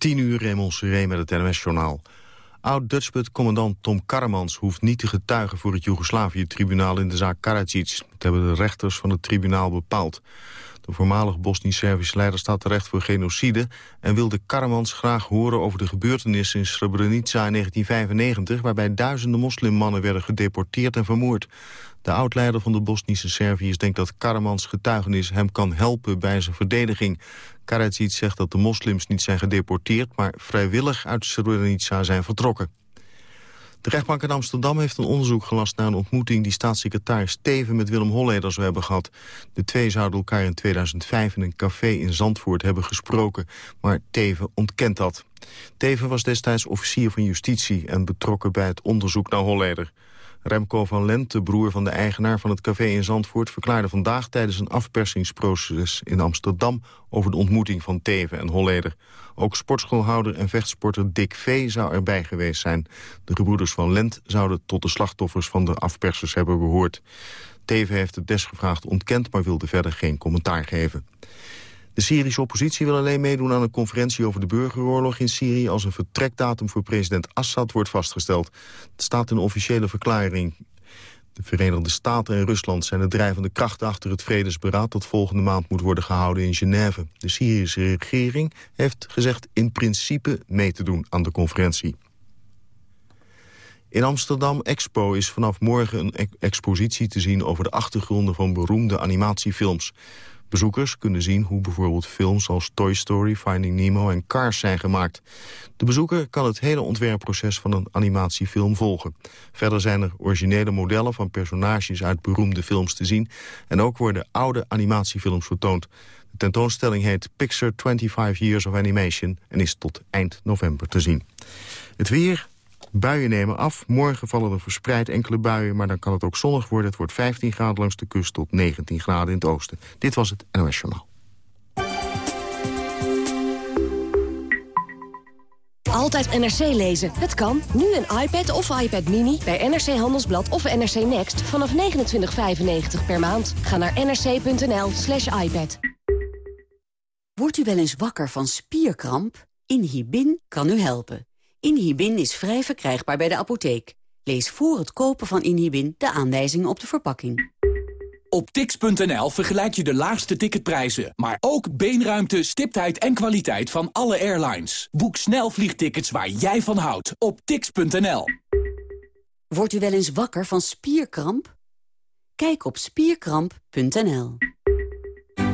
10 uur Raymond Seré met het NOS-journaal. Oud-Dutchbud-commandant Tom Karremans hoeft niet te getuigen voor het Joegoslavië-tribunaal in de zaak Karadzic. Dat hebben de rechters van het tribunaal bepaald. De voormalig Bosnisch-Servische leider staat terecht voor genocide... en wilde Karremans graag horen over de gebeurtenissen in Srebrenica in 1995... waarbij duizenden moslimmannen werden gedeporteerd en vermoord. De oud-leider van de Bosnische Serviërs denkt dat Karamans getuigenis hem kan helpen bij zijn verdediging. Karadzic zegt dat de moslims niet zijn gedeporteerd, maar vrijwillig uit Srebrenica zijn vertrokken. De rechtbank in Amsterdam heeft een onderzoek gelast naar een ontmoeting die staatssecretaris Teven met Willem Holleder zou hebben gehad. De twee zouden elkaar in 2005 in een café in Zandvoort hebben gesproken, maar Teven ontkent dat. Teven was destijds officier van justitie en betrokken bij het onderzoek naar Holleder. Remco van Lent, de broer van de eigenaar van het café in Zandvoort... verklaarde vandaag tijdens een afpersingsproces in Amsterdam... over de ontmoeting van Teven en Holleder. Ook sportschoolhouder en vechtsporter Dick V. zou erbij geweest zijn. De gebroeders van Lent zouden tot de slachtoffers van de afpersers hebben behoord. Teven heeft het desgevraagd ontkend, maar wilde verder geen commentaar geven. De Syrische oppositie wil alleen meedoen aan een conferentie over de burgeroorlog in Syrië... als een vertrekdatum voor president Assad wordt vastgesteld. Het staat in een officiële verklaring. De Verenigde Staten en Rusland zijn de drijvende krachten achter het vredesberaad... dat volgende maand moet worden gehouden in Genève. De Syrische regering heeft gezegd in principe mee te doen aan de conferentie. In Amsterdam Expo is vanaf morgen een expositie te zien... over de achtergronden van beroemde animatiefilms. Bezoekers kunnen zien hoe bijvoorbeeld films als Toy Story, Finding Nemo en Cars zijn gemaakt. De bezoeker kan het hele ontwerpproces van een animatiefilm volgen. Verder zijn er originele modellen van personages uit beroemde films te zien. En ook worden oude animatiefilms vertoond. De tentoonstelling heet Pixar 25 Years of Animation en is tot eind november te zien. Het weer, Buien nemen af. Morgen vallen er verspreid enkele buien, maar dan kan het ook zonnig worden. Het wordt 15 graden langs de kust tot 19 graden in het oosten. Dit was het NOS Journaal. Altijd NRC lezen. Het kan. Nu een iPad of iPad Mini bij NRC Handelsblad of NRC Next vanaf 29,95 per maand. Ga naar nrc.nl slash iPad. Wordt u wel eens wakker van spierkramp? Inhibin kan u helpen. Inhibin is vrij verkrijgbaar bij de apotheek. Lees voor het kopen van Inhibin de aanwijzingen op de verpakking. Op tix.nl vergelijk je de laagste ticketprijzen, maar ook beenruimte, stiptheid en kwaliteit van alle airlines. Boek snel vliegtickets waar jij van houdt op tix.nl. Wordt u wel eens wakker van spierkramp? Kijk op spierkramp.nl.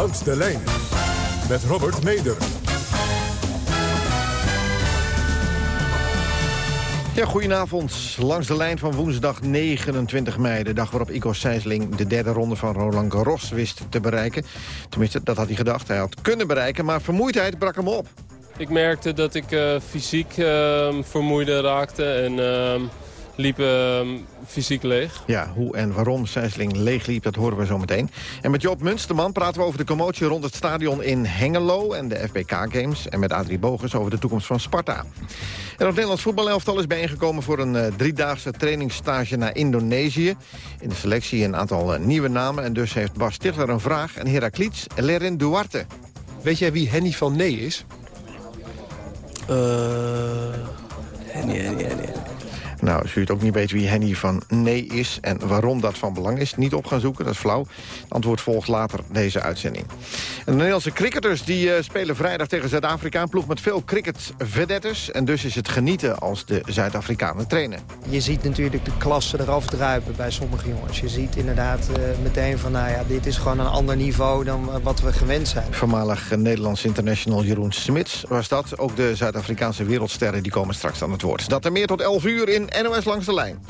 Langs de lijn met Robert Meder. Ja, goedenavond. Langs de lijn van woensdag 29 mei. De dag waarop Igor Sijsling de derde ronde van Roland Garros wist te bereiken. Tenminste, dat had hij gedacht. Hij had kunnen bereiken, maar vermoeidheid brak hem op. Ik merkte dat ik uh, fysiek uh, vermoeide raakte en uh, liep ehm, fysiek leeg. Ja, hoe en waarom Sijsling leeg liep, dat horen we zo meteen. En met Joop Munsterman praten we over de commotie rond het stadion in Hengelo... en de FBK-games. En met Adrie Bogus over de toekomst van Sparta. En het Nederlands voetbalelftal is bijeengekomen... voor een uh, driedaagse trainingsstage naar Indonesië. In de selectie een aantal uh, nieuwe namen. En dus heeft Bas Stigler een vraag. En Heracliets, Lerin Duarte. Weet jij wie Henny van Nee is? Uh, Henny, Henny, Henny. Nou, als u het ook niet weet wie Henny van Nee is en waarom dat van belang is... niet op gaan zoeken, dat is flauw. Het antwoord volgt later deze uitzending. En de Nederlandse cricketers die uh, spelen vrijdag tegen Zuid-Afrika... een ploeg met veel cricketvedettes. En dus is het genieten als de Zuid-Afrikanen trainen. Je ziet natuurlijk de klasse eraf druipen bij sommige jongens. Je ziet inderdaad uh, meteen van, nou ja, dit is gewoon een ander niveau... dan uh, wat we gewend zijn. Voormalig Nederlands international Jeroen Smits was dat. Ook de Zuid-Afrikaanse wereldsterren die komen straks aan het woord. Dat er meer tot 11 uur in NOS Langs de Lijn.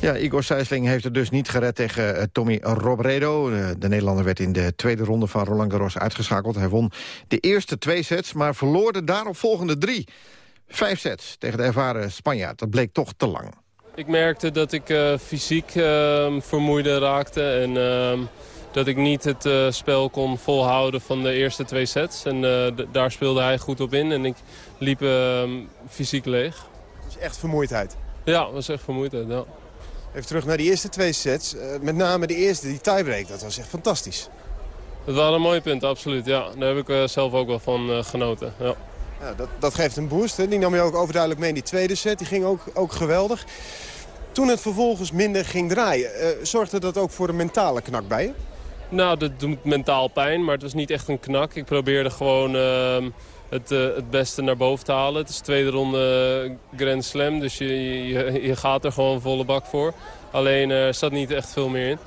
Ja, Igor Sijsling heeft het dus niet gered tegen uh, Tommy Robredo. Uh, de Nederlander werd in de tweede ronde van Roland Garros uitgeschakeld. Hij won de eerste twee sets, maar verloor de daarop volgende drie. Vijf sets tegen de ervaren Spanjaard. Dat bleek toch te lang. Ik merkte dat ik uh, fysiek ehm, vermoeide raakte en ehm, dat ik niet het uh, spel kon volhouden van de eerste twee sets. En uh, daar speelde hij goed op in en ik liep uh, fysiek leeg. Dus echt vermoeidheid? Ja, dat was echt vermoeidheid, ja. Even terug naar die eerste twee sets. met name de eerste, die tiebreak, dat was echt fantastisch. Dat waren mooie punten, absoluut. Ja, daar heb ik zelf ook wel van genoten. Ja. Ja, dat, dat geeft een boost. Hè. Die nam je ook overduidelijk mee in die tweede set. Die ging ook, ook geweldig. Toen het vervolgens minder ging draaien, zorgde dat ook voor een mentale knak bij je? Nou, dat doet mentaal pijn, maar het was niet echt een knak. Ik probeerde gewoon uh, het, uh, het beste naar boven te halen. Het is de tweede ronde Grand Slam, dus je, je, je gaat er gewoon volle bak voor. Alleen er zat niet echt veel meer in.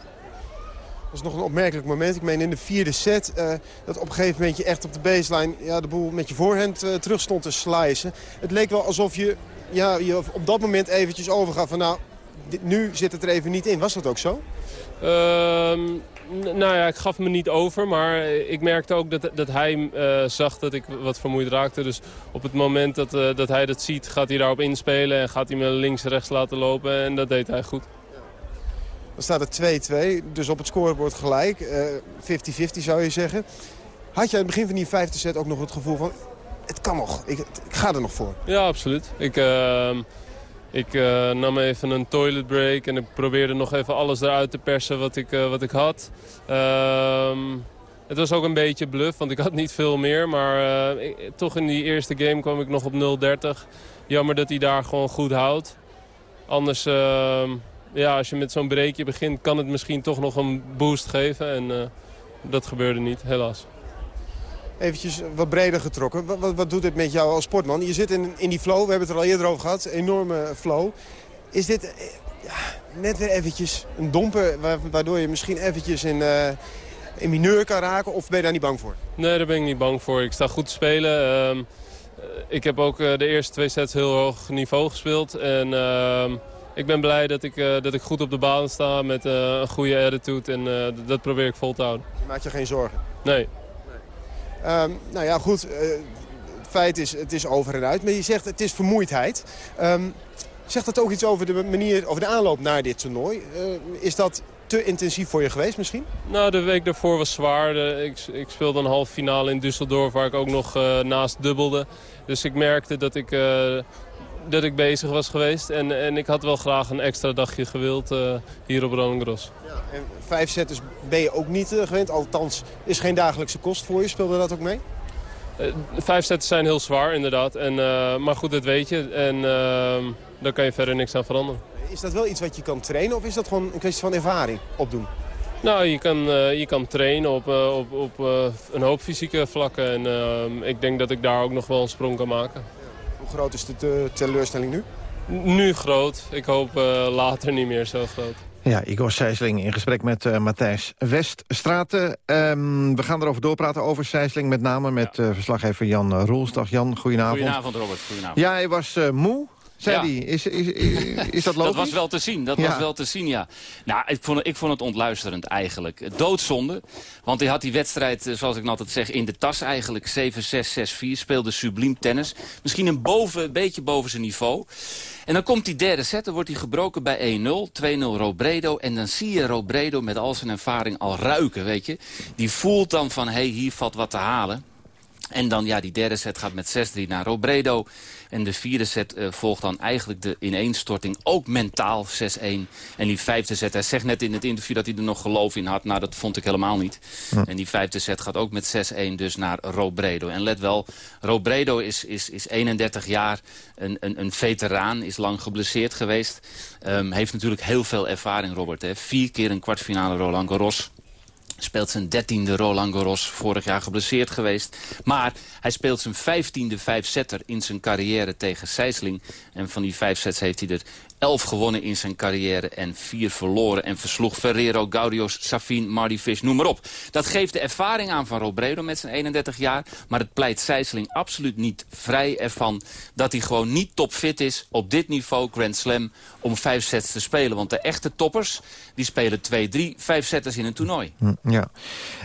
Dat is nog een opmerkelijk moment. Ik meen in de vierde set uh, dat op een gegeven moment je echt op de baseline ja, de boel met je voorhand uh, terug stond te slicen. Het leek wel alsof je, ja, je op dat moment eventjes overgaf van nou, dit, nu zit het er even niet in. Was dat ook zo? Uh, nou ja, ik gaf me niet over, maar ik merkte ook dat, dat hij uh, zag dat ik wat vermoeid raakte. Dus op het moment dat, uh, dat hij dat ziet, gaat hij daarop inspelen en gaat hij me links-rechts laten lopen. En dat deed hij goed. Dan staat het 2-2, dus op het scorebord gelijk. 50-50 uh, zou je zeggen. Had jij aan het begin van die vijfde set ook nog het gevoel van... het kan nog, ik, ik ga er nog voor? Ja, absoluut. Ik... Ik uh, nam even een toilet break en ik probeerde nog even alles eruit te persen wat ik, uh, wat ik had. Uh, het was ook een beetje bluff, want ik had niet veel meer. Maar uh, ik, toch in die eerste game kwam ik nog op 0-30. Jammer dat hij daar gewoon goed houdt. Anders, ehm, ja, als je met zo'n breakje begint, kan het misschien toch nog een boost geven. En eh, dat gebeurde niet, helaas eventjes wat breder getrokken. Wat, wat, wat, doet dit met jou als sportman? Je zit in, in die flow, we hebben het er al eerder over gehad. Enorme flow. Is dit eh, ja, net weer eventjes een domper waardoor je misschien eventjes in, uh, in mineur kan raken? Of ben je daar niet bang voor? Nee, daar ben ik niet bang voor. Ik sta goed te spelen. Uh, ik heb ook de eerste twee sets heel hoog niveau gespeeld. En ehm, ik ben blij dat ik, dat ik goed op de baan sta met een goede attitude. En dat probeer ik vol te houden. Je maakt je geen zorgen? Nee. Um, nou ja, goed. Uh, het feit is, het is over en uit. Maar je zegt, het is vermoeidheid. Um, zegt dat ook iets over de manier, over de aanloop naar dit toernooi? Uh, is dat te intensief voor je geweest misschien? Nou, de week daarvoor was zwaar. Ik, ik, speelde een halve finale in Düsseldorf waar ik ook nog uh, naast dubbelde. Dus ik merkte dat ik, dat ik bezig was geweest. En, en ik had wel graag een extra dagje gewild uh, hier op Roland Garros. Ja, en vijf setters ben je ook niet gewend. Althans, is geen dagelijkse kost voor je. Speelde dat ook mee? vijf setters zijn heel zwaar, inderdaad. En, maar goed, dat weet je. En daar kan je verder niks aan veranderen. Is dat wel iets wat je kan trainen of is dat gewoon een kwestie van ervaring opdoen? Nou, je kan, uh, je kan trainen op, uh, op, op uh, een hoop fysieke vlakken. En ik denk dat ik daar ook nog wel een sprong kan maken. Hoe groot is de teleurstelling nu? Nu groot. Ik hoop later niet meer zo groot. Ja, Igor Sijsling in gesprek met Matthijs Weststraten. Um, we gaan erover doorpraten over Sijsling. Met name met verslaggever Jan Roelsdag. Jan, goedenavond. Goedenavond, Robert. Goedenavond. Ja, hij was moe zei ja. die. Is, is, is, is, dat logisch? dat was wel te zien, dat ja. was wel te zien, ja. Nou, ik vond, ik vond het ontluisterend eigenlijk. Doodzonde, want hij had die wedstrijd, zoals ik altijd zeg, in de tas eigenlijk. 7-6, 6-4, speelde subliem tennis. Misschien een, boven, een beetje boven zijn niveau. En dan komt die derde set, dan wordt hij gebroken bij 1-0. 2-0 Robredo. En dan zie je Robredo met al zijn ervaring al ruiken, weet je. Die voelt dan van, hé, hey, hier valt wat te halen. En dan, ja, die derde set gaat met 6-3 naar Robredo. En de vierde set uh, volgt dan eigenlijk de ineenstorting. Ook mentaal 6-1. En die vijfde set, hij zegt net in het interview dat hij er nog geloof in had. Nou, dat vond ik helemaal niet. En die vijfde set gaat ook met 6-1 dus naar Robredo. En let wel, Robredo is, is, is 31 jaar, een, een, een veteraan, is lang geblesseerd geweest. Um, heeft natuurlijk heel veel ervaring, Robert. Hè. Vier keer een kwartfinale Roland Garros. Speelt zijn dertiende Roland Garros, vorig jaar geblesseerd geweest. Maar hij speelt zijn vijftiende vijfzetter in zijn carrière tegen Sijsling. En van die vijf sets heeft hij er 11 gewonnen in zijn carrière en 4 verloren. En versloeg Ferrero, Gaudios, Safin, Marty Fish, noem maar op. Dat geeft de ervaring aan van Robredo met zijn 31 jaar. Maar het pleit Sijsling absoluut niet vrij ervan... dat hij gewoon niet topfit is op dit niveau Grand Slam om vijf sets te spelen. Want de echte toppers die spelen 2, 3, vijf setters in een toernooi. Hm, ja.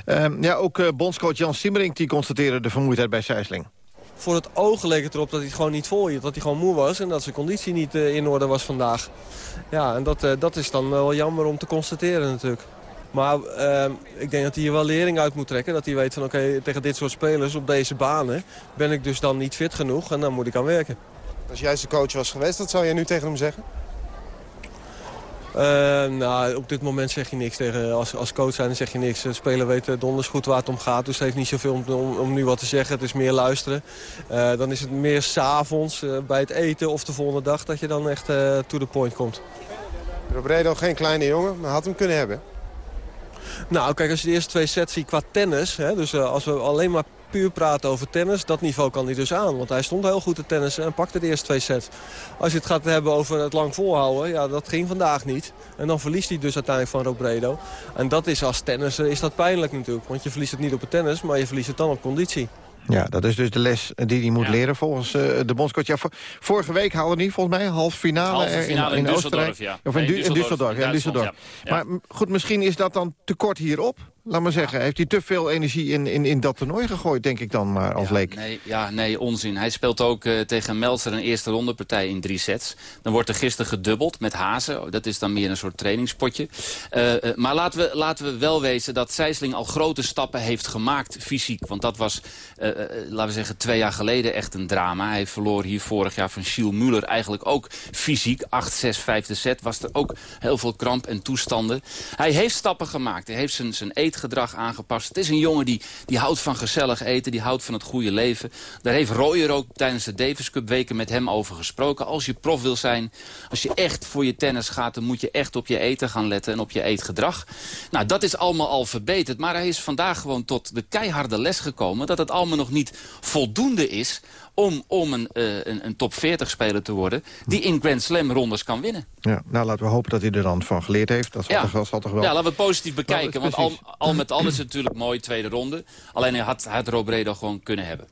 Um, ja, ook uh, bondscoach Jan Simmerink die constateerde de vermoeidheid bij Sijsling voor het oog leek het erop dat hij het gewoon niet vol hield. Dat hij gewoon moe was en dat zijn conditie niet uh, in orde was vandaag. Ja, en dat, uh, dat is dan wel jammer om te constateren natuurlijk. Maar uh, ik denk dat hij hier wel lering uit moet trekken. Dat hij weet van oké, tegen dit soort spelers op deze banen ben ik dus dan niet fit genoeg en dan moet ik aan werken. Als jij zijn coach was geweest, wat zou jij nu tegen hem zeggen? Uh, nou, op dit moment zeg je niks tegen. Als, als coach zijn dan zeg je niks. De speler weet donders goed waar het om gaat. Dus het heeft niet zoveel om, om, om nu wat te zeggen. Het is meer luisteren. Uh, dan is het meer s'avonds uh, bij het eten of de volgende dag... dat je dan echt to the point komt. Robredo geen kleine jongen, maar had hem kunnen hebben. Nou, kijk, als je de eerste twee sets ziet qua tennis... Hè, dus als we alleen maar puur praten over tennis, dat niveau kan hij dus aan. Want hij stond heel goed te tennissen en pakte de eerste twee sets. Als je het gaat hebben over het lang volhouden, ja, dat ging vandaag niet. En dan verliest hij dus uiteindelijk van Robredo. En dat is als tennisser is dat pijnlijk natuurlijk. Want je verliest het niet op het tennis, maar je verliest het dan op conditie. Ja, dat is dus de les die hij moet ja. leren volgens uh, de bondscoach. Ja, vorige week haalde hij volgens mij half finale, halve finale in, in, in Oostenrijk. Ja. Of in, nee, in Düsseldorf. Ja, Düsseldorf. Maar goed, misschien is dat dan tekort hierop? Laat maar zeggen. Heeft hij te veel energie in, in, in dat toernooi gegooid, denk ik dan maar, als ja, leek? Nee, ja, nee, onzin. Hij speelt ook uh, tegen Meltzer een eerste rondepartij in drie sets. Dan wordt er gisteren gedubbeld met Hazen. Dat is dan meer een soort trainingspotje. Uh, uh, maar laten we, laten we wel wezen dat Sijsling al grote stappen heeft gemaakt fysiek. Want dat was, laten we zeggen, twee jaar geleden echt een drama. Hij verloor hier vorig jaar van Gilles Muller eigenlijk ook fysiek. 8-6, vijfde set was er ook heel veel kramp en toestanden. Hij heeft stappen gemaakt. Hij heeft zijn, zijn eetgedrag aangepast. Het is een jongen die, die houdt van gezellig eten, die houdt van het goede leven. Daar heeft Royer ook tijdens de Davis Cup weken met hem over gesproken. Als je prof wil zijn, als je echt voor je tennis gaat... dan moet je echt op je eten gaan letten en op je eetgedrag. Nou, dat is allemaal al verbeterd. Maar hij is vandaag gewoon tot de keiharde les gekomen... dat het allemaal nog niet voldoende is om, om een, uh, een, een, top 40 speler te worden... die in Grand Slam rondes kan winnen. Ja, nou, laten we hopen dat hij er dan van geleerd heeft. Dat zal, ja. toch, wel, zal toch wel... Ja, laten we het positief bekijken. want al, al, met al is het natuurlijk mooi, tweede ronde. Alleen hij had, had Robredo gewoon kunnen hebben.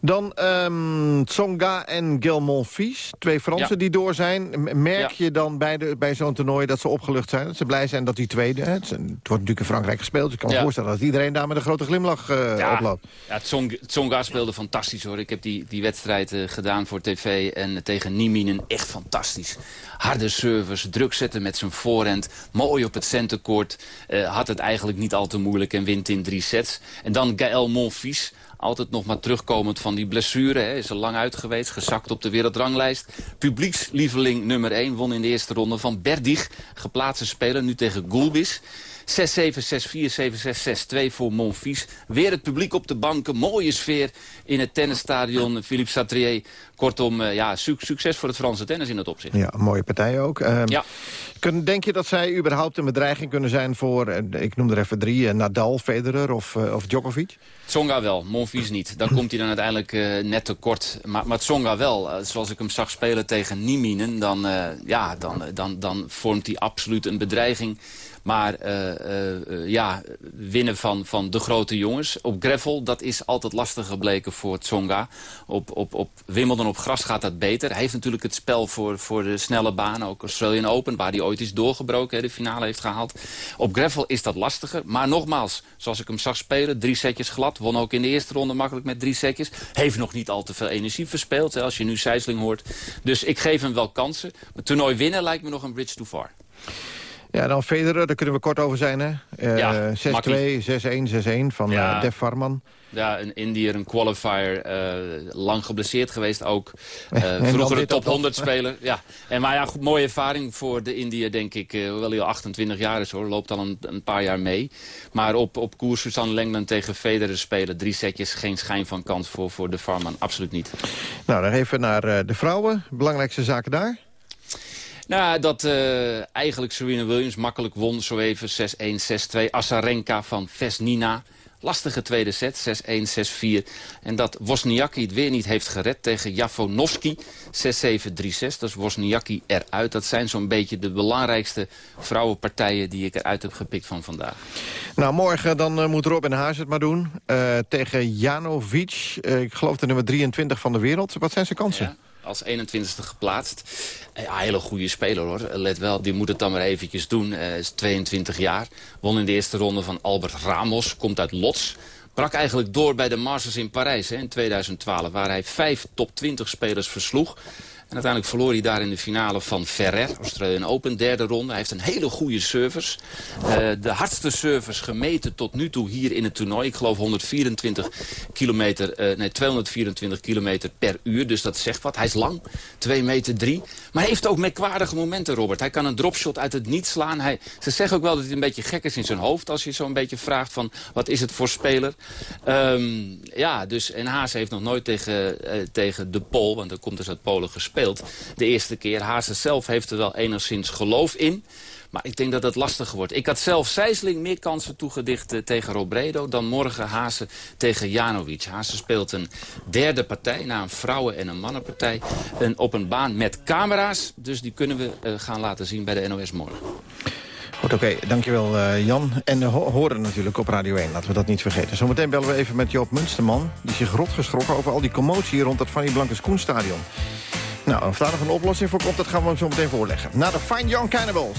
Dan um, Tsonga en Gilmont Fies, twee Fransen ja. die door zijn. Merk ja. je dan bij, de, bij zo'n toernooi dat ze opgelucht zijn? Dat ze blij zijn dat die tweede... Het, het wordt natuurlijk in Frankrijk gespeeld. Ik kan me ja. voorstellen dat iedereen daar met een grote glimlach uh, oploopt. Ja, Tsong, Tsonga speelde fantastisch hoor. Ik heb die, die wedstrijd uh, gedaan voor tv en tegen Nieminen. Echt fantastisch. Harde service, druk zetten met zijn voorhand. Mooi op het centercourt. had het eigenlijk niet al te moeilijk en wint in drie sets. En dan Gaël Monfils altijd nog maar terugkomend van die blessure. Hè, is er lang uit geweest, gezakt op de wereldranglijst. Publiekslieveling nummer 1 won in de eerste ronde van Berdig. Geplaatste speler, nu tegen Gulbis. 6-7, 6-4, 7-6, 6-2 voor Monfils. Weer het publiek op de banken. Mooie sfeer in het tennisstadion. Philippe Satrier. Kortom, uh, ja, su succes voor het Franse tennis in dat opzicht. Ja, mooie partij ook. Uh, ja. kun, denk je dat zij überhaupt een bedreiging kunnen zijn voor, uh, ik noem er even drie, uh, Nadal, Federer of, of Djokovic? Tsonga wel, Monfils niet. Dan komt hij dan uiteindelijk net tekort. Maar, maar Tsonga wel. zoals ik hem zag spelen tegen Nieminen, dan, ja, dan, dan, dan vormt hij absoluut een bedreiging. Maar uh, uh, ja, winnen van, van de grote jongens. Op gravel, dat is altijd lastig gebleken voor Tsonga. Op, op, op Wimbledon op gras gaat dat beter. Hij heeft natuurlijk het spel voor, voor de snelle baan. Ook Australian Open, waar hij ooit is doorgebroken. De finale heeft gehaald. Op gravel is dat lastiger. Maar nogmaals, zoals ik hem zag spelen. Drie setjes glad. Won ook in de eerste ronde makkelijk met drie setjes. Heeft nog niet al te veel energie verspeeld. Hè, als je nu Sijsling hoort. Dus ik geef hem wel kansen. Maar toernooi winnen lijkt me nog een bridge too far. Ja, dan Federer, daar kunnen we kort over zijn, hè? Uh, ja, 6-2, 6-1, 6-1 van ja. uh, Def Farman. Ja, een Indiër, een qualifier, uh, lang geblesseerd geweest ook. vroeger een top 100 speler. Ja. En, maar ja, goed, mooie ervaring voor de Indiër, denk ik. hoewel hij al 28 jaar is, hoor. Loopt al een, een paar jaar mee. Maar op, op koers Suzanne Lenglen tegen Federer spelen. Drie setjes, geen schijn van kans voor, voor de Farman. Absoluut niet. Nou, dan even naar de vrouwen. Belangrijkste zaken daar? Nou, dat uh, eigenlijk Serena Williams makkelijk won. Zo even 6-1, 6-2. Asarenka van Vesnina. Lastige tweede set, 6-1, 6-4. En dat Wozniacki het weer niet heeft gered tegen Jafonovski. 6-7, 3-6. Dat is Wozniacki eruit. Dat zijn zo'n beetje de belangrijkste vrouwenpartijen... die ik eruit heb gepikt van vandaag. Nou, morgen dan uh, moet Robin Haas het maar doen. Uh, tegen Janovic, uh, ik geloof de nummer 23 van de wereld. Wat zijn zijn kansen? Ja als 21ste geplaatst. Ja, hele goede speler hoor. Let wel, die moet het dan maar eventjes doen. Uh, is 22 jaar. Won in de eerste ronde van Albert Ramos. Komt uit Lots. Brak eigenlijk door bij de Masters in Parijs hè, in 2012. Waar hij vijf top 20 spelers versloeg. En uiteindelijk verloor hij daar in de finale van Ferrer, Australian Open, derde ronde. Hij heeft een hele goede service. Uh, de hardste service gemeten tot nu toe hier in het toernooi. Ik geloof 124 kilometer, uh, nee, 224 kilometer per uur. Dus dat zegt wat. Hij is lang, 2 meter 3. Maar hij heeft ook merkwaardige momenten, Robert. Hij kan een dropshot uit het niet slaan. Hij, ze zeggen ook wel dat hij een beetje gek is in zijn hoofd... als je zo'n beetje vraagt van wat is het voor speler. Um, ja, dus en Haas heeft nog nooit tegen, uh, tegen de Pol... want er komt dus uit Polen gespeeld de eerste keer. Haase zelf heeft er wel enigszins geloof in. Maar ik denk dat het lastiger wordt. Ik had zelf Sijsling meer kansen toegedicht uh, tegen Robredo... dan morgen Haase tegen Janovic. Haase speelt een derde partij na een vrouwen- en een mannenpartij. En op een baan met camera's. Dus die kunnen we uh, gaan laten zien bij de NOS morgen. Goed, oké. Dankjewel uh, Jan. En ho horen natuurlijk op Radio 1, laten we dat niet vergeten. Zometeen bellen we even met Joop Munsterman. Die zich rot geschrokken over al die commotie rond het Fanny Blankes Koenstadion. Nou, of daar nog een oplossing voor komt, dat gaan we hem zo meteen voorleggen. Na de Fine Young Cannibals.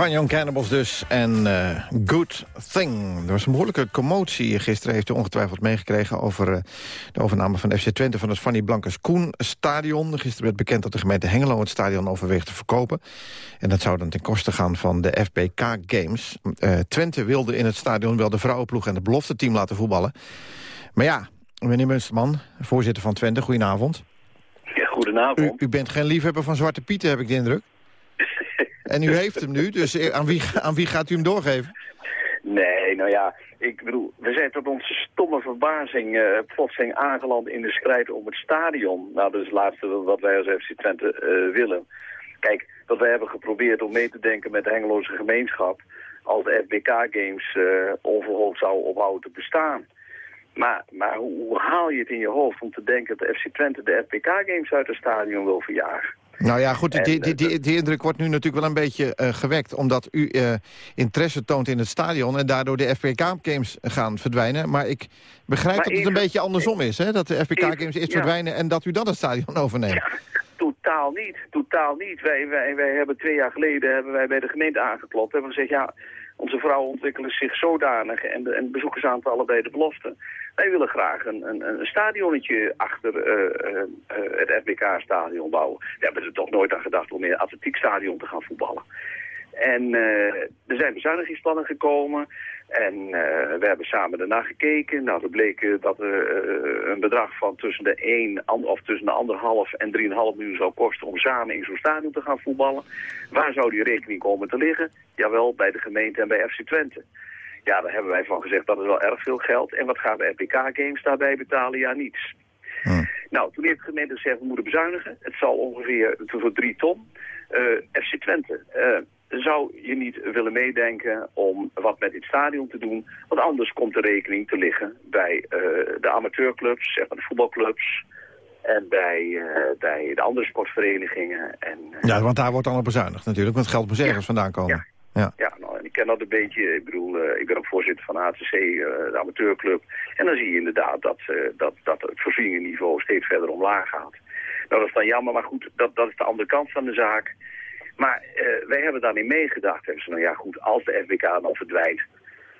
Van Young Cannibals dus en uh, Good Thing. Er was een behoorlijke commotie gisteren, heeft u ongetwijfeld meegekregen... over uh, de overname van FC Twente van het Fanny Blankers Koen stadion. Gisteren werd bekend dat de gemeente Hengelo het stadion overweegt te verkopen. En dat zou dan ten koste gaan van de FBK Games. Uh, Twente wilde in het stadion wel de vrouwenploeg en het belofte team laten voetballen. Maar ja, Meneer Munsterman, voorzitter van Twente, goedenavond. Ja, goedenavond. U, u bent geen liefhebber van Zwarte Pieten, heb ik de indruk. En u heeft hem nu, dus eh, aan wie, aan wie gaat u hem doorgeven? Nee, nou ja, ik bedoel, we zijn tot onze stomme verbazing uh, plotseling aangeland in de strijd om het stadion. Nou, dat is het laatste wat wij als FC Twente uh, willen. Kijk, dat wij hebben geprobeerd om mee te denken met de Hengeloze gemeenschap... als de FBK-games uh, onverhoopt zouden ophouden te bestaan. Maar, maar hoe, hoe, haal je het in je hoofd om te denken dat de FC Twente de FBK-games uit het stadion wil verjagen? Nou ja, goed, die, die, die, die, indruk wordt nu natuurlijk wel een beetje uh, gewekt... omdat u uh, interesse toont in het stadion... en daardoor de FPK-games gaan verdwijnen. Maar ik begrijp maar dat het een beetje andersom is, hè? Dat de FPK-games eerst ja. verdwijnen en dat u dan het stadion overneemt. Ja, totaal niet, totaal niet. Wij, wij, wij hebben twee jaar geleden hebben wij bij de gemeente aangeklopt... en we gezegd, ja, onze vrouwen ontwikkelen zich zodanig... en de, en bezoekersaantallen bij de belofte... Wij willen graag een, een, een stadionnetje achter uh, uh, het FBK-stadion bouwen. We hebben er toch nooit aan gedacht om in een atletiekstadion te gaan voetballen. En er zijn bezuinigingsplannen gekomen. En we hebben samen daarna gekeken. Nou, er bleek dat er een bedrag van tussen de 1 of tussen de anderhalf en 3,5 miljoen zou kosten om samen in zo'n stadion te gaan voetballen. Waar zou die rekening komen te liggen? Jawel, bij de gemeente en bij FC Twente. Ja, daar hebben wij van gezegd dat is wel erg veel geld. En wat gaan de RPK-games daarbij betalen? Ja, niets. Hmm. Nou, toen heeft de gemeente gezegd, we moeten bezuinigen. Het zal ongeveer voor drie ton. Uh, FC Twente, zou je niet willen meedenken om wat met dit stadion te doen? Want anders komt de rekening te liggen bij uh, de amateurclubs, zeg maar de voetbalclubs... En bij, bij de andere sportverenigingen. En, ja, want daar wordt dan op bezuinigd natuurlijk, want het geld moet ergens ja, vandaan komen. Ja. Ja, ja nou, en ik ken dat een beetje. Ik bedoel, uh, ik ben ook voorzitter van ATC, de amateurclub. En dan zie je inderdaad dat, dat, dat het voorzieningenniveau steeds verder omlaag gaat. Nou, dat is dan jammer, maar goed, dat, dat is de andere kant van de zaak. Maar wij hebben daarin meegedacht. Hebben ze, nou ja, goed, als de FBK dan verdwijnt...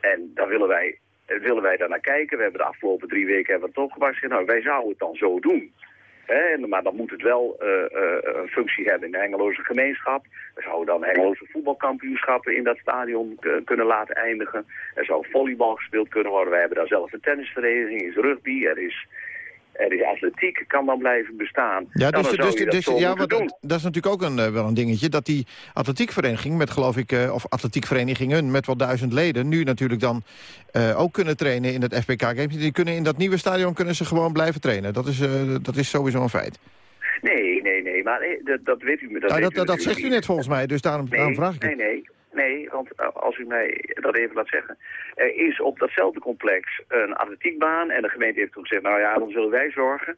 en dan willen wij, willen wij daar naar kijken. We hebben de afgelopen drie weken hebben we opgepakt. Nou, wij zouden het dan zo doen. Maar dan moet het wel uh, een functie hebben in de Hengeloze gemeenschap. We zouden dan Hengeloze voetbalkampioenschappen in dat stadion kunnen laten eindigen. Er zou volleybal gespeeld kunnen worden. Wij hebben daar zelf een tennisvereniging, er is rugby, er is er is atletiek, kan dan blijven bestaan. Ja, dus, dus, dus, dus ja, wat, dat is natuurlijk ook een, uh, wel een dingetje... dat die atletiekvereniging met geloof ik... Uh, of atletiekverenigingen met wel duizend leden... nu natuurlijk dan uh, ook kunnen trainen in het FPK Games. Die kunnen in dat nieuwe stadion kunnen ze gewoon blijven trainen. Dat is, dat is sowieso een feit. Nee, nee, nee, maar dat, dat weet u. Dat, ja, dat, dat, dat zegt u net volgens mij, dus daarom, nee, daarom vraag ik Nee, nee, Nee, want als u mij dat even laat zeggen. Er is op datzelfde complex een atletiekbaan. En de gemeente heeft toen gezegd, nou ja, dan zullen wij zorgen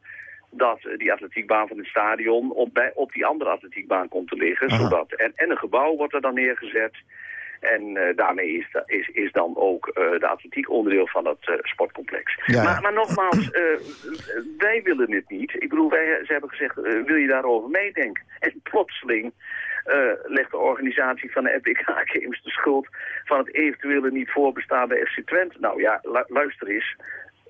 dat die atletiekbaan van het stadion op, bij, op die andere atletiekbaan komt te liggen. Zodat, en, en een gebouw wordt er dan neergezet. En uh, daarmee is, is, is dan ook uh, de atletiek onderdeel van dat uh, sportcomplex. Ja. Maar, maar nogmaals, wij willen het niet. Ik bedoel, wij, ze hebben gezegd, wil je daarover meedenken? En plotseling legt de organisatie van de FBK Games de schuld van het eventuele niet voorbestaan bij FC Twente. Nou ja, lu luister eens,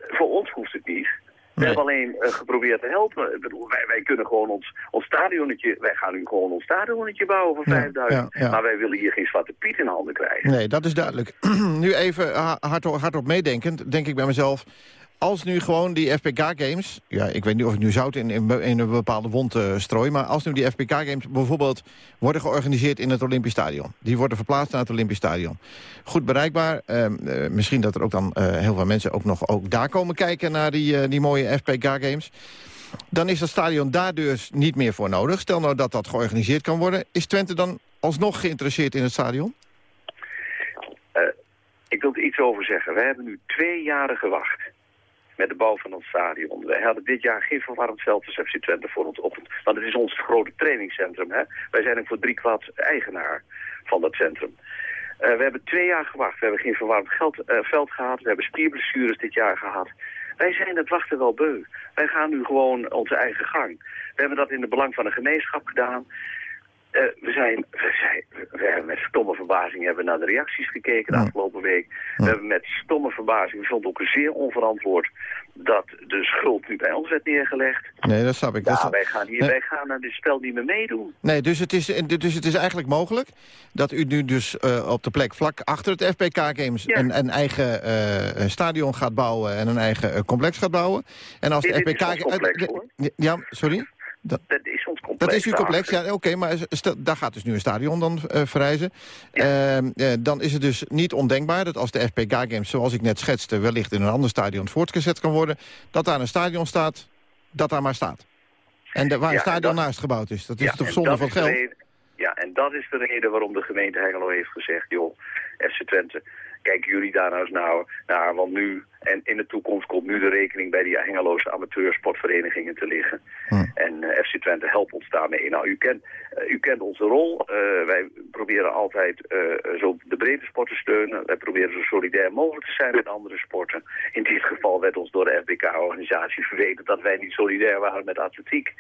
voor ons hoeft het niet. We Nee. hebben alleen uh, geprobeerd te helpen. Ik bedoel, wij, wij kunnen gewoon ons, ons stadionnetje... Wij gaan nu gewoon ons stadionnetje bouwen voor Ja, 5000. ja, ja. Maar wij willen hier geen zwarte piet in handen krijgen. Nee, dat is duidelijk. nu even ha- hardop, hardop meedenkend, denk ik bij mezelf... als nu gewoon die FPK-games... ja, ik weet niet of ik nu zout in, in, een bepaalde wond eh, strooi... maar als nu die FPK-games bijvoorbeeld worden georganiseerd in het Olympisch Stadion... die worden verplaatst naar het Olympisch Stadion. Goed bereikbaar. eh, eh, misschien dat er ook dan eh, heel veel mensen ook nog ook daar komen kijken... naar die, die mooie FPK-games. Dan is dat stadion daar dus niet meer voor nodig. Stel nou dat dat georganiseerd kan worden. Is Twente dan alsnog geïnteresseerd in het stadion? Ik wil er iets over zeggen. We hebben nu twee jaren gewacht met de bouw van ons stadion. Wij hadden dit jaar geen verwarmd veld als FC Twente voor ons op. Want het is ons grote trainingscentrum. Hè? Wij zijn ook voor drie kwart eigenaar van dat centrum. Eh, we hebben twee jaar gewacht. We hebben geen verwarmd geld, eh, veld gehad. We hebben spierblessures dit jaar gehad. Wij zijn het wachten wel beu. Wij gaan nu gewoon onze eigen gang. We hebben dat in de belang van de gemeenschap gedaan. Uh, we, zijn, we, zijn, we hebben met stomme verbazing hebben naar de reacties gekeken de afgelopen week. We hebben met stomme verbazing, we vonden ook zeer onverantwoord dat de schuld nu bij ons werd neergelegd. Nee, dat snap ik. Ja, wij gaan hier, wij gaan aan dit spel niet meer meedoen. Nee, dus het is, dus het is eigenlijk mogelijk dat u nu dus uh, op de plek vlak achter het FPK Games een, een, eigen uh, stadion gaat bouwen en een eigen complex gaat bouwen. En als Dit de FPK... Complex, ja, sorry? Dat, dat, is ons complex. Dat is uw complex, ja, oké, maar daar gaat dus nu een stadion dan uh, verrijzen. Ja. Uh, dan is het dus niet ondenkbaar dat als de FPK Games, zoals ik net schetste... wellicht in een ander stadion voortgezet kan worden... dat daar een stadion staat, dat daar maar staat. En de, waar ja, een stadion dat, naast gebouwd is. Dat is toch zonde van geld? Reden, ja, en dat is de reden waarom de gemeente Hengelo heeft gezegd... joh, FC Twente, kijken jullie daar nou eens naar, naar, want nu en in de toekomst komt nu de rekening bij die Hengeloze amateursportverenigingen te liggen. Hm. En uh, FC Twente helpt ons daarmee. Nou, u kent, uh, u kent onze rol. Uh, wij proberen altijd zo de breedte sport te steunen. Wij proberen zo solidair mogelijk te zijn met andere sporten. In dit geval werd ons door de FBK-organisatie verweten dat wij niet solidair waren met atletiek.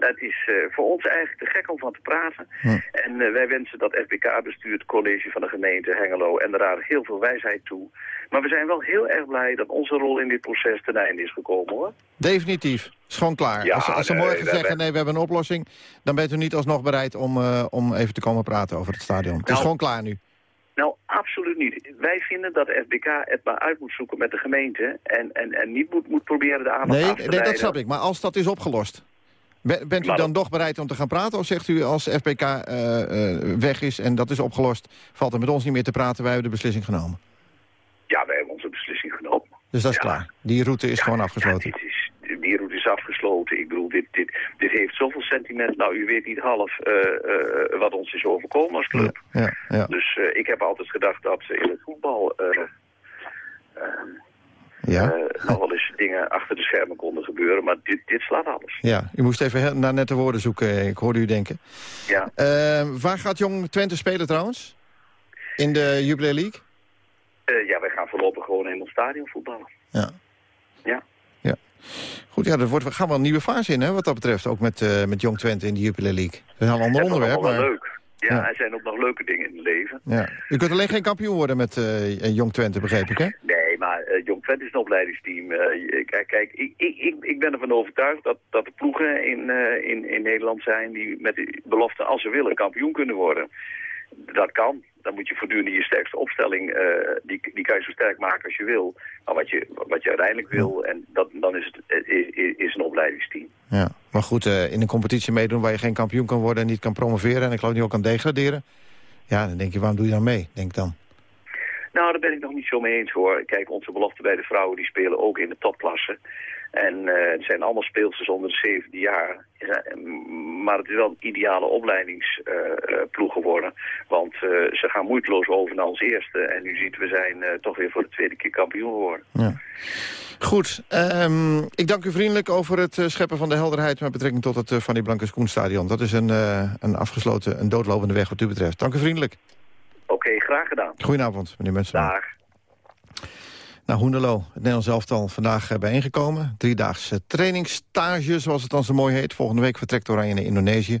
Dat is uh, voor ons eigenlijk te gek om van te praten. En uh, wij wensen dat FBK-bestuur, het college van de gemeente Hengelo en de raad heel veel wijsheid toe. Maar we zijn wel heel erg blij dat onze rol in dit proces ten einde is gekomen hoor. Definitief. Is gewoon klaar. Ja, als, als ze morgen zeggen nee, we hebben een oplossing... dan bent u niet alsnog bereid om, uh, om even te komen praten over het stadion. Het is Nou, gewoon klaar nu. Nou, absoluut niet. Wij vinden dat FBK het maar uit moet zoeken met de gemeente en, en, en niet moet, moet proberen de aandacht Nee, af te nee, dat snap ik. Maar als dat is opgelost... be- Bent u Maar dan toch bereid om te gaan praten? Of zegt u als FPK eh, eh, weg is en dat is opgelost... valt er met ons niet meer te praten, wij hebben de beslissing genomen? Ja, wij hebben onze beslissing genomen. Dus dat is klaar. Die route is gewoon afgesloten. Is, die route is afgesloten. Ik bedoel, dit, dit, dit heeft zoveel sentiment. Nou, u weet niet half eh, wat ons is overkomen als club. Ja, ja. Dus ik heb altijd gedacht dat ze in het voetbal Ja. eh, nog wel eens dingen achter de schermen konden gebeuren. Maar dit, dit slaat alles. ja, u moest even naar nette woorden zoeken, ik hoorde u denken. Ja. Eh, waar gaat Jong Twente spelen trouwens? In de Jubilee League? Eh, ja, wij gaan voorlopig gewoon in ons stadion voetballen. Ja. Ja. ja. Goed, ja, er wordt, we gaan wel een nieuwe fase in, hè, wat dat betreft. Ook met, eh, met Jong Twente in de Jupiler League. Dat is een ander Dat is onderwerp, wel maar... leuk. Ja, Ja. er zijn ook nog leuke dingen in het leven. Ja. U kunt alleen geen kampioen worden met eh, Jong Twente, begreep ik, hè? Nee, maar eh, Jong Twente is een opleidingsteam. Eh, kijk, kijk ik, ik, ik, ben ervan overtuigd dat, dat er ploegen in, eh, in, in Nederland zijn... die met de belofte, als ze willen, kampioen kunnen worden. Dat kan. Dan moet je voortdurend je sterkste opstelling... eh, die, die kan je zo sterk maken als je wil. Maar wat je, wat je uiteindelijk wil, en dat, dan is het eh, is, is een opleidingsteam. Ja. Maar goed, eh, in een competitie meedoen waar je geen kampioen kan worden... en niet kan promoveren en ik geloof niet ook kan degraderen... ja, dan denk je, waarom doe je dan mee, denk dan. Nou, daar ben ik nog niet zo mee eens hoor. Kijk, onze belofte bij de vrouwen die spelen ook in de topklasse. En eh, het zijn allemaal speelsters onder de 17 jaar. Ja, maar het is wel een ideale opleidingsploeg geworden. Want eh, ze gaan moeiteloos over naar ons eerste. En u ziet, we zijn eh, toch weer voor de tweede keer kampioen geworden. Goed, ehm, ik dank u vriendelijk over het eh, scheppen van de helderheid... met betrekking tot het Van die Blanke Schoenstadion. Dat is een, eh, een afgesloten, een doodlopende weg wat u betreft. Dank u vriendelijk. Oké, graag gedaan. Goedenavond, meneer Munsterman. Dag. Nou, Hoenderlo, het Nederlands elftal vandaag eh, bijeengekomen. Driedaagse trainingsstage, zoals het dan zo mooi heet. Volgende week vertrekt Oranje naar Indonesië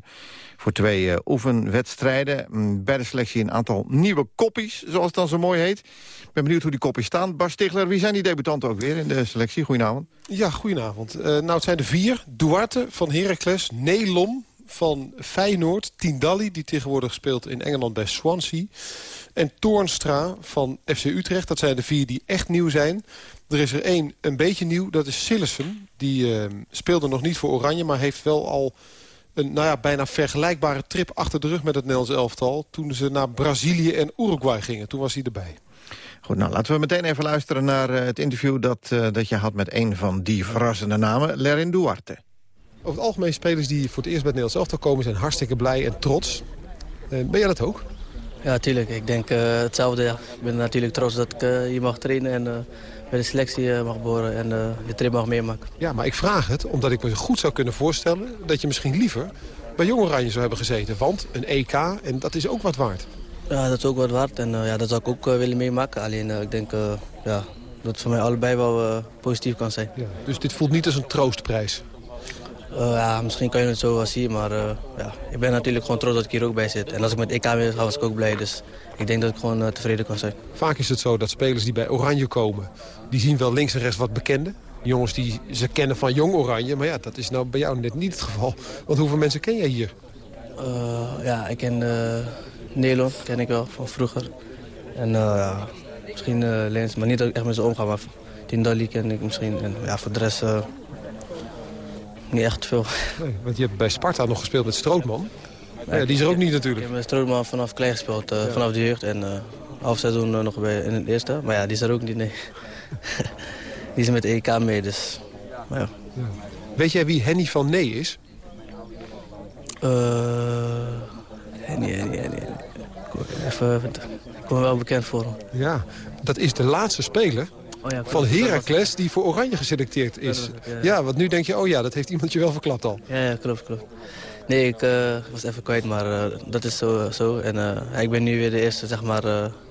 voor twee eh, oefenwedstrijden. Mm, Bij de selectie een aantal nieuwe koppies, zoals het dan zo mooi heet. Ik ben benieuwd hoe die koppies staan. Bas Stigler, wie zijn die debutanten ook weer in de selectie? Goedenavond. Ja, goedenavond. Eh, nou, het zijn er vier. Duarte van Heracles, Nelom van Feyenoord, Tindalli, die tegenwoordig speelt in Engeland bij Swansea. En Toornstra van FC Utrecht. Dat zijn de vier die echt nieuw zijn. Er is er één een beetje nieuw, dat is Sillessen. Die eh, speelde nog niet voor Oranje, maar heeft wel al een nou ja, bijna vergelijkbare trip achter de rug met het Nederlands elftal. Toen ze naar Brazilië en Uruguay gingen. Toen was hij erbij. Goed, nou laten we meteen even luisteren naar eh, het interview dat, eh, dat je had met een van die verrassende namen, Lerin Duarte. Over het algemeen spelers die voor het eerst bij het Nederlands elftal komen... zijn hartstikke blij en trots. Eh, ben jij dat ook? Ja, tuurlijk. Ik denk eh, hetzelfde. Ja. Ik ben natuurlijk trots dat ik eh, hier mag trainen en eh, bij de selectie mag boren en de trip mag meemaken. Ja, maar ik vraag het omdat ik me goed zou kunnen voorstellen... dat je misschien liever bij Jong Oranje zou hebben gezeten. Want een EK, en dat is ook wat waard. Ja, dat is ook wat waard en ja, dat zou ik ook willen meemaken. Alleen ik denk ja, dat het voor mij allebei wel positief kan zijn. Ja, dus dit voelt niet als een troostprijs? Ja, misschien kan je het zo wel zien, maar ja, ik ben natuurlijk gewoon trots dat ik hier ook bij zit. En als ik met EK mee ga, was ik ook blij. Dus ik denk dat ik gewoon tevreden kan zijn. Vaak is het zo dat spelers die bij Oranje komen... die zien wel links en rechts wat bekende. Jongens die ze kennen van Jong Oranje. Maar ja, dat is nou bij jou net niet het geval. Want hoeveel mensen ken jij hier? ja, ik ken Nederland, ken ik wel van vroeger. En ja, misschien uh, Lens, maar niet dat ik echt met ze omga. Maar Tindalli ken ik misschien. En ja, voor de rest uh, niet echt veel. Nee, want je hebt bij Sparta nog gespeeld met Strootman. Ja, die is er ook niet natuurlijk. Ik heb met Strootman vanaf klein gespeeld, uh, ja. vanaf de jeugd. En uh, half seizoen nog bij, in het eerste. Maar ja, die is er ook niet, nee. die is met EK mee, dus... Maar ja. Weet jij wie Henny van Nee is? Henny, Henny, Henny. Even, even, ik kom wel bekend voor hem. Ja, dat is de laatste speler oh ja, van Heracles die voor Oranje geselecteerd is. Ja, ja, want nu denk je, oh ja, dat heeft iemand je wel verklapt al. Ja, ja klopt, klopt. Nee, ik uh, was even kwijt, maar uh, dat is zo. zo. En uh, ik ben nu weer de eerste, zeg maar,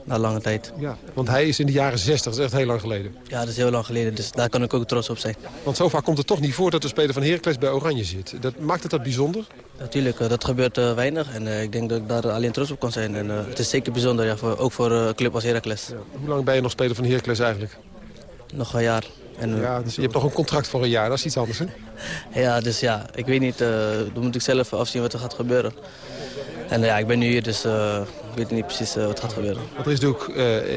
na lange tijd. Ja, want hij is in de jaren 60, dat is echt heel lang geleden. Ja, dat is heel lang geleden, dus daar kan ik ook trots op zijn. Want zo vaak komt het toch niet voor dat de speler van Heracles bij Oranje zit. Dat, maakt het dat bijzonder? Natuurlijk, dat gebeurt weinig en ik denk dat ik daar alleen trots op kan zijn. En het is zeker bijzonder, ja, voor, ook voor een club als Heracles. Ja. Hoe lang ben je nog speler van Heracles eigenlijk? Nog een jaar. En, ja, dus je hebt nog een contract voor een jaar, dat is iets anders, hè? Ja, dus ja, ik weet niet. Uh, dan moet ik zelf afzien wat er gaat gebeuren. En ja, ik ben nu hier, dus uh, ik weet niet precies uh, wat gaat gebeuren. Want er is natuurlijk,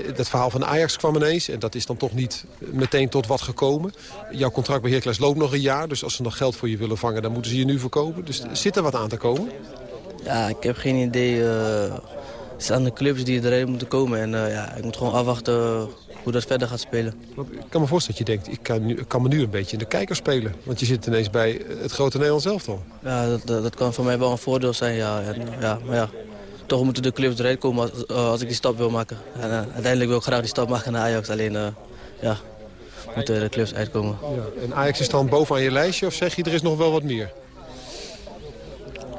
uh, dat verhaal van Ajax kwam ineens. En dat is dan toch niet meteen tot wat gekomen. Jouw contract bij Heracles loopt nog een jaar. Dus als ze nog geld voor je willen vangen, dan moeten ze je nu verkopen. Dus zit er wat aan te komen? Ja, ik heb geen idee. het is aan de clubs die erin moeten komen. En ja, ik moet gewoon afwachten hoe dat verder gaat spelen. Ik kan me voorstellen dat je denkt, ik kan, nu, ik kan me nu een beetje in de kijker spelen. Want je zit ineens bij het grote Nederlands elftal. Ja, dat, dat, kan voor mij wel een voordeel zijn, ja. En, ja maar ja, toch moeten de clubs eruit komen als, eh, als ik die stap wil maken. En, uh, uiteindelijk wil ik graag die stap maken naar Ajax. Alleen, uh, ja, moeten de clubs uitkomen. Ja. En Ajax is dan bovenaan je lijstje of zeg je er is nog wel wat meer?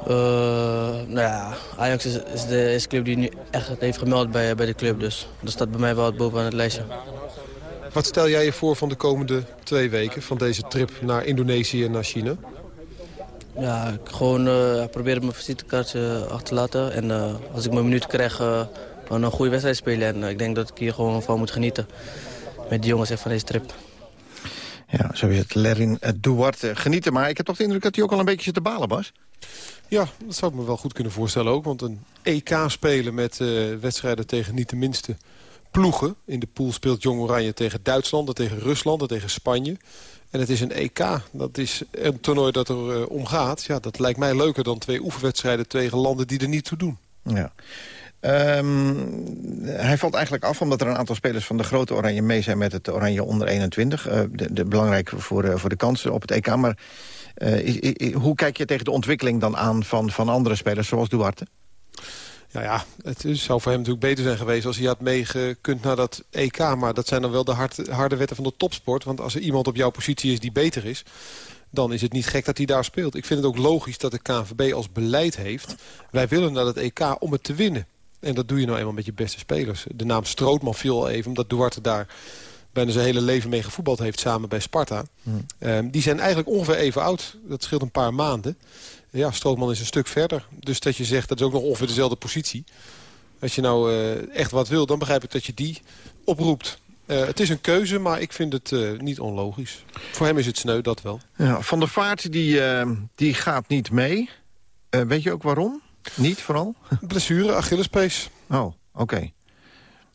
Uh, nou ja, Ajax is, is, de, is club die nu echt heeft gemeld bij, bij de club. Dus dat staat bij mij wel bovenaan het lijstje. Wat stel jij je voor van de komende twee weken... van deze trip naar Indonesië en naar China? Ja, ik gewoon uh, probeer mijn visitekaartje achter te laten. En uh, als ik mijn minuut krijg, uh, een goede wedstrijd spelen. En ik denk dat ik hier gewoon van moet genieten. Met de jongens van deze trip. Ja, zo is het. Lerin Duarte genieten. Maar ik heb toch de indruk dat hij ook al een beetje zit te balen, was. Ja, dat zou ik me wel goed kunnen voorstellen ook. Want een EK spelen met uh, wedstrijden tegen niet de minste ploegen. In de pool speelt Jong Oranje tegen Duitsland, tegen Rusland, tegen Spanje. En het is een EK. Dat is een toernooi dat er uh, om gaat. Ja, dat lijkt mij leuker dan twee oefenwedstrijden tegen landen die er niet toe doen. Ja. Um, hij valt eigenlijk af omdat er een aantal spelers van de grote Oranje mee zijn met het Oranje onder 21. Uh, de, de, belangrijk voor, voor de kansen op het EK. Maar hoe kijk je tegen de ontwikkeling dan aan van, van andere spelers zoals Duarte? Ja, het zou voor hem natuurlijk beter zijn geweest als hij had meegekund naar dat EK. Maar dat zijn dan wel de hard, harde wetten van de topsport. Want als er iemand op jouw positie is die beter is dan is het niet gek dat hij daar speelt. Ik vind het ook logisch dat de KNVB als beleid heeft... wij willen naar het EK om het te winnen. En dat doe je nou eenmaal met je beste spelers. De naam Strootman viel al even, omdat Duarte daar bijna zijn hele leven mee gevoetbald heeft samen bij Sparta. Hmm. Um, die zijn eigenlijk ongeveer even oud. Dat scheelt een paar maanden. Ja, Strootman is een stuk verder. Dus dat je zegt, dat is ook nog ongeveer dezelfde positie. Als je nou uh, echt wat wil, dan begrijp ik dat je die oproept. Uh, het is een keuze, maar ik vind het uh, niet onlogisch. Voor hem is het sneu, dat wel. Ja, van der Vaart die, die gaat niet mee. weet je ook waarom? Niet vooral? Blessure, Achillespees. Oh, oké.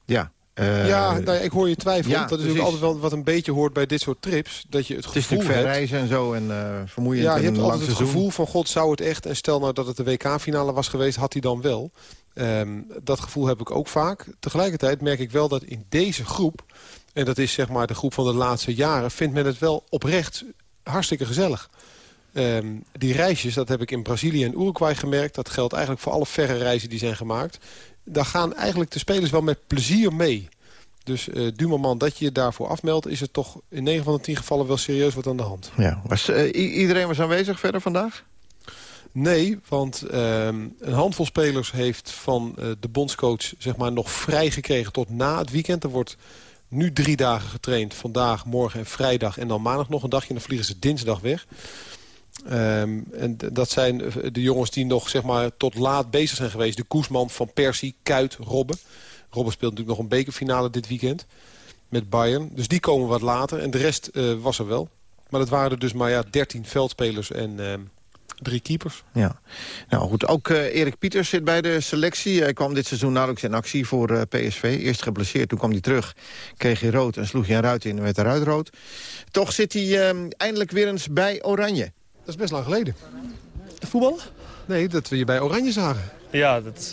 Ja, uh, ja, nou ja, ik hoor je twijfelen. Ja, dat is ook altijd wel wat een beetje hoort bij dit soort trips. Dat je het, het gevoel is hebt... reizen en zo en uh, vermoeiend Ja, je hebt altijd het gevoel van god zou het echt... en stel nou dat het de WK-finale was geweest, had hij dan wel. Um, dat gevoel heb ik ook vaak. Tegelijkertijd merk ik wel dat in deze groep... en dat is zeg maar de groep van de laatste jaren... vindt men het wel oprecht hartstikke gezellig. Um, die reisjes, dat heb ik in Brazilië en Uruguay gemerkt. Dat geldt eigenlijk voor alle verre reizen die zijn gemaakt. Daar gaan eigenlijk de spelers wel met plezier mee. Dus uh, du moment dat je je daarvoor afmeldt... is het toch in 9 van de 10 gevallen wel serieus wat aan de hand. Ja. Was, uh, iedereen was aanwezig verder vandaag? Nee, want uh, een handvol spelers heeft van uh, de bondscoach zeg maar, nog vrijgekregen tot na het weekend. Er wordt nu drie dagen getraind. Vandaag, morgen en vrijdag. En dan maandag nog een dagje. En dan vliegen ze dinsdag weg. Ehm, en dat zijn de jongens die nog zeg maar, tot laat bezig zijn geweest. De Koesman, Van Persie, Kuit, Robben. Robben speelt natuurlijk nog een bekerfinale dit weekend met Bayern. Dus die komen wat later en de rest was er wel. Maar dat waren er dus maar ja, 13 veldspelers en ehm, drie keepers. Ja. Nou goed, ook uh, Erik Pieters zit bij de selectie. Hij kwam dit seizoen nauwelijks in actie voor uh, eh, PSV. Eerst geblesseerd, toen kwam hij terug. Kreeg hij rood en sloeg hij een ruit in en werd eruit rood. Toch zit hij uh, eindelijk weer eens bij Oranje. Dat is best lang geleden. De voetballen? Nee, dat we je bij Oranje zagen. Ja, dat is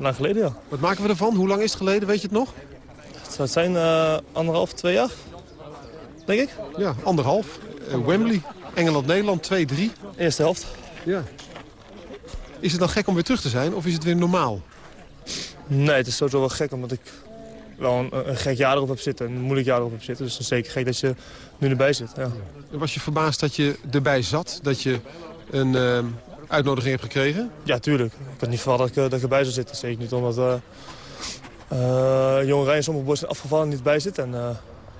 lang geleden, ja. Wat maken we ervan? Hoe lang is het geleden, weet je het nog? Het zou zijn anderhalf, twee jaar, denk ik. Ja, anderhalf. Wembley. Engeland-Nederland 2-3. Eerste helft. Ja. Is het dan gek om weer terug te zijn of is het weer normaal? Nee, het is sowieso wel gek omdat ik wel een, een gek jaar erop heb zitten. Een moeilijk jaar erop heb zitten. Dus is zeker gek dat je nu erbij zit. Ja. Was je verbaasd dat je erbij zat? Dat je een uh, uitnodiging hebt gekregen? Ja, tuurlijk. Ik had niet verwacht dat ik, eh, dat ik erbij zou zitten. Zeker niet omdat uh, uh, jonge Rijn sommige borsten afgevallen niet bij zit. En,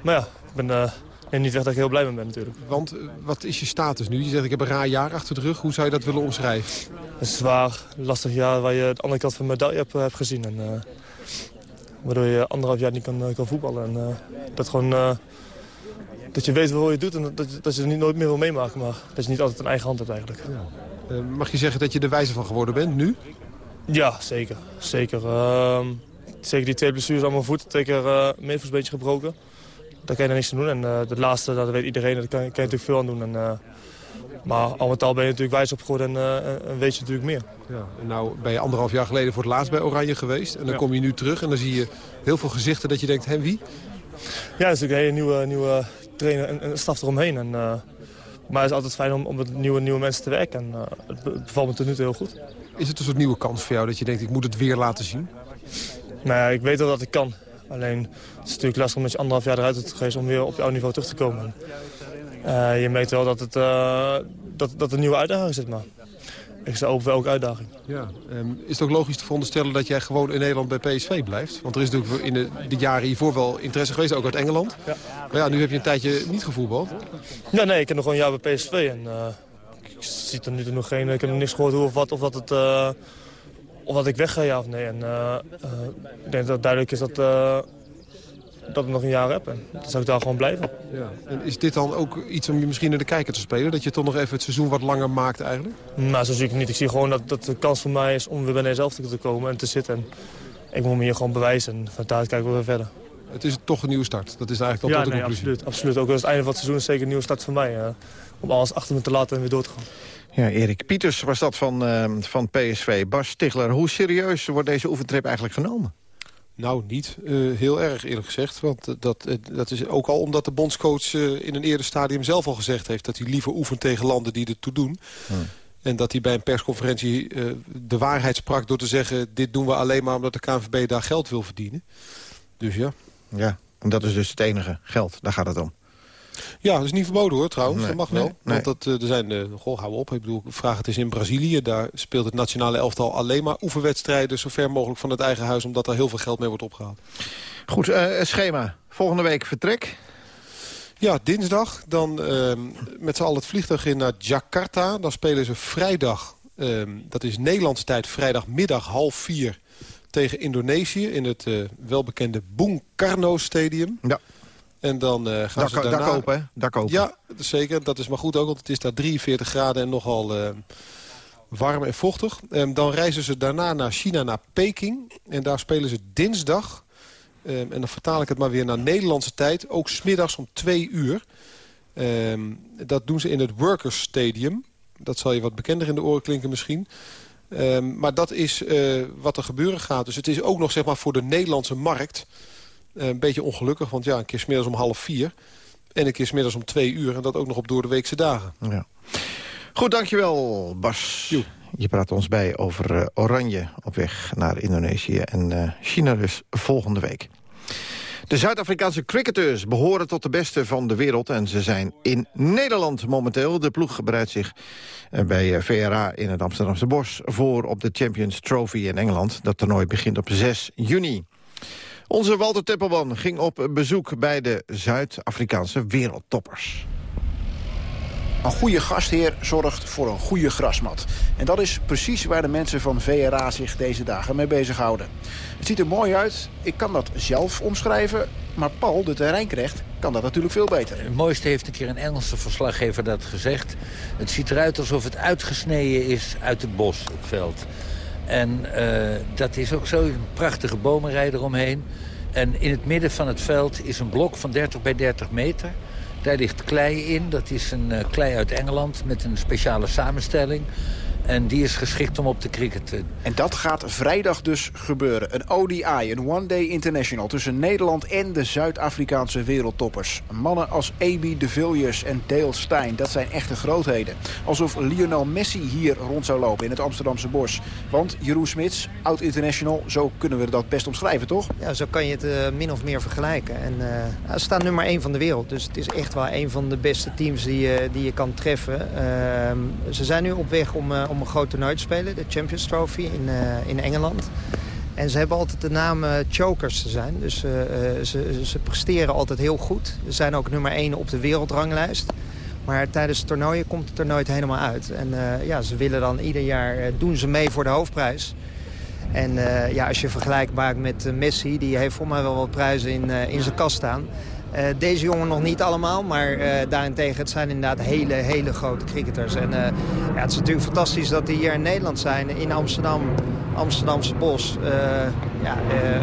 maar ja, ik ben en niet weg dat ik heel blij mee ben natuurlijk. Want eh, wat is je status nu? Je zegt ik heb een raar jaar achter de rug. Hoe zou je dat willen omschrijven? Een zwaar, lastig jaar waar je de andere kant van de medaille hebt, hebt gezien. En, uh, waardoor je anderhalf jaar niet kan, eh, kan voetballen. En dat gewoon... dat je weet wat je doet en dat, dat je het niet nooit meer wil meemaken. Maar dat je niet altijd een eigen hand hebt eigenlijk. Ja. mag je zeggen dat je er wijzer van geworden bent nu? Ja, zeker. Zeker. Ehm, zeker die twee blessures aan mijn voet. Twee keer uh, beetje gebroken daar kan je er niks aan doen. En de laatste, dat weet iedereen, daar kan, kan, je natuurlijk veel aan doen. En, maar al met al ben je natuurlijk wijs opgeworden en, uh, en weet je natuurlijk meer. Ja, en nou ben je anderhalf jaar geleden voor het laatst bij Oranje geweest. En dan kom je nu terug en dan zie je heel veel gezichten dat je denkt, hè, wie? Ja, het is natuurlijk een hele nieuwe, nieuwe trainer en, en staf eromheen. En, maar het is altijd fijn om, om met nieuwe, nieuwe mensen te werken. En het bevalt me tot nu toe heel goed. Is het een soort nieuwe kans voor jou dat je denkt, ik moet het weer laten zien? Nou ja, ik weet wel dat ik kan. Alleen het is natuurlijk lastig om met je anderhalf jaar eruit te geweest om weer op jouw niveau terug te komen. Uh, je merkt wel dat, het, uh, dat, dat een nieuwe uitdaging zit, maar ik sta open voor elke uitdaging. Ja. Um, is het ook logisch te veronderstellen dat jij gewoon in Nederland bij PSV blijft? Want er is natuurlijk in de, de jaren hiervoor wel interesse geweest, ook uit Engeland. Ja. Maar ja, nu heb je een tijdje niet gevoetbald. Ja, nee, ik heb nog gewoon een jaar bij PSV. En, uh, ik zie er nu nog geen, ik heb nog niks gehoord hoe of wat, of dat het of dat ik wegga, ja of nee. En, ik denk dat het duidelijk is dat, dat ik nog een jaar heb. En dan zou ik daar gewoon blijven. Ja. En is dit dan ook iets om je misschien in de kijker te spelen? Dat je toch nog even het seizoen wat langer maakt eigenlijk? Nou, zo zie ik het niet. Ik zie gewoon dat, dat de kans voor mij is om weer bij Nederland te komen en te zitten. En ik moet me hier gewoon bewijzen. En van daar kijken we weer verder. Het is toch een nieuwe start. Dat is eigenlijk al ja, tot de nee, conclusie. Absoluut, absoluut. Ook als het einde van het seizoen is zeker een nieuwe start voor mij. Uh, om alles achter me te laten en weer door te gaan. Ja, Erik Pieters was dat van, uh, van PSV. Bas Stigler, hoe serieus wordt deze oefentrip eigenlijk genomen? Nou, niet uh, heel erg eerlijk gezegd. Want dat, dat is ook al omdat de bondscoach in een eerder stadium zelf al gezegd heeft... dat hij liever oefent tegen landen die er toe doen. Hmm. En dat hij bij een persconferentie de waarheid sprak door te zeggen... dit doen we alleen maar omdat de KNVB daar geld wil verdienen. Dus ja. Ja, en dat is dus het enige geld. Daar gaat het om. Ja, dat is niet verboden hoor trouwens. dat mag wel. Want dat, uh, er zijn, uh, goh, hou op. Ik bedoel, vraag het is in Brazilië. Daar speelt het nationale elftal alleen maar oefenwedstrijden... zo ver mogelijk van het eigen huis, omdat daar heel veel geld mee wordt opgehaald. Goed, uh, schema. Volgende week vertrek. Ja, dinsdag. Dan ehm, met z'n allen het vliegtuig in naar Jakarta. Dan spelen ze vrijdag, ehm, dat is Nederlandse tijd, vrijdagmiddag half vier... tegen Indonesië in het welbekende Bung Karno Stadium. Ja. En dan uh, gaan ze daarna... Dak open, hè? Dak open. Ja, zeker. Dat is maar goed ook, want het is daar 43 graden en nogal uh, warm en vochtig. Um, dan reizen ze daarna naar China, naar Peking. En daar spelen ze dinsdag. Um, en dan vertaal ik het maar weer naar Nederlandse tijd. Ook smiddags om twee uur. Um, dat doen ze in het Workers Stadium. Dat zal je wat bekender in de oren klinken misschien. maar dat is uh, wat er gebeuren gaat. Dus het is ook nog zeg maar, voor de Nederlandse markt... Eh, een beetje ongelukkig, want ja, een keer smiddags om half vier... en een keer smiddags om twee uur. En dat ook nog op door de weekse dagen. Ja. Goed, dankjewel Bas. Je praat ons bij over uh, Oranje op weg naar Indonesië en uh, China dus volgende week. De Zuid-Afrikaanse cricketers behoren tot de beste van de wereld... en ze zijn in Nederland momenteel. De ploeg bereidt zich bij VRA in het Amsterdamse Bos... voor op de Champions Trophy in Engeland. Dat toernooi begint op 6 juni. Onze Walter Teppelman ging op bezoek bij de Zuid-Afrikaanse wereldtoppers. Een goede gastheer zorgt voor een goede grasmat. En dat is precies waar de mensen van VRA zich deze dagen mee bezighouden. Het ziet er mooi uit, ik kan dat zelf omschrijven... maar Paul, de terreinknecht, kan dat natuurlijk veel beter. Het mooiste heeft een keer een Engelse verslaggever dat gezegd. Het ziet eruit alsof het uitgesneden is uit het bos, het veld. En uh, dat is ook zo, een prachtige bomenrij eromheen. En in het midden van het veld is een blok van 30 bij 30 meter... Daar ligt klei in. Dat is een uh, klei uit Engeland met een speciale samenstelling. En die is geschikt om op te cricketen. En dat gaat vrijdag dus gebeuren. Een ODI, een One Day International tussen Nederland en de Zuid-Afrikaanse wereldtoppers. Mannen als Aby de Villiers en Dale Stein, dat zijn echte grootheden. Alsof Lionel Messi hier rond zou lopen in het Amsterdamse bos. Want Jeroen Smits, oud-international, zo kunnen we dat best omschrijven, toch? Ja, zo kan je het uh, min of meer vergelijken. En uh, ze staan nummer 1 van de wereld. Dus het is echt wel een van de beste teams die, uh, die je kan treffen. Ehm, ze zijn nu op weg om, om een groot toernooi te spelen. De Champions Trophy in, uh, in Engeland. En ze hebben altijd de naam uh, chokers te zijn. Dus uh, ze, ze presteren altijd heel goed. Ze zijn ook nummer 1 op de wereldranglijst. Maar tijdens toernooien komt het er nooit helemaal uit. En ja, ze willen dan ieder jaar doen ze mee voor de hoofdprijs. En ja, als je vergelijkt maakt met Messi, die heeft voor mij wel wat prijzen in, in zijn kast staan. Uh, deze jongen nog niet allemaal, maar uh, daarentegen het zijn inderdaad hele, hele grote cricketers. En uh, ja, het is natuurlijk fantastisch dat die hier in Nederland zijn, in Amsterdam, Amsterdamse bos. ja,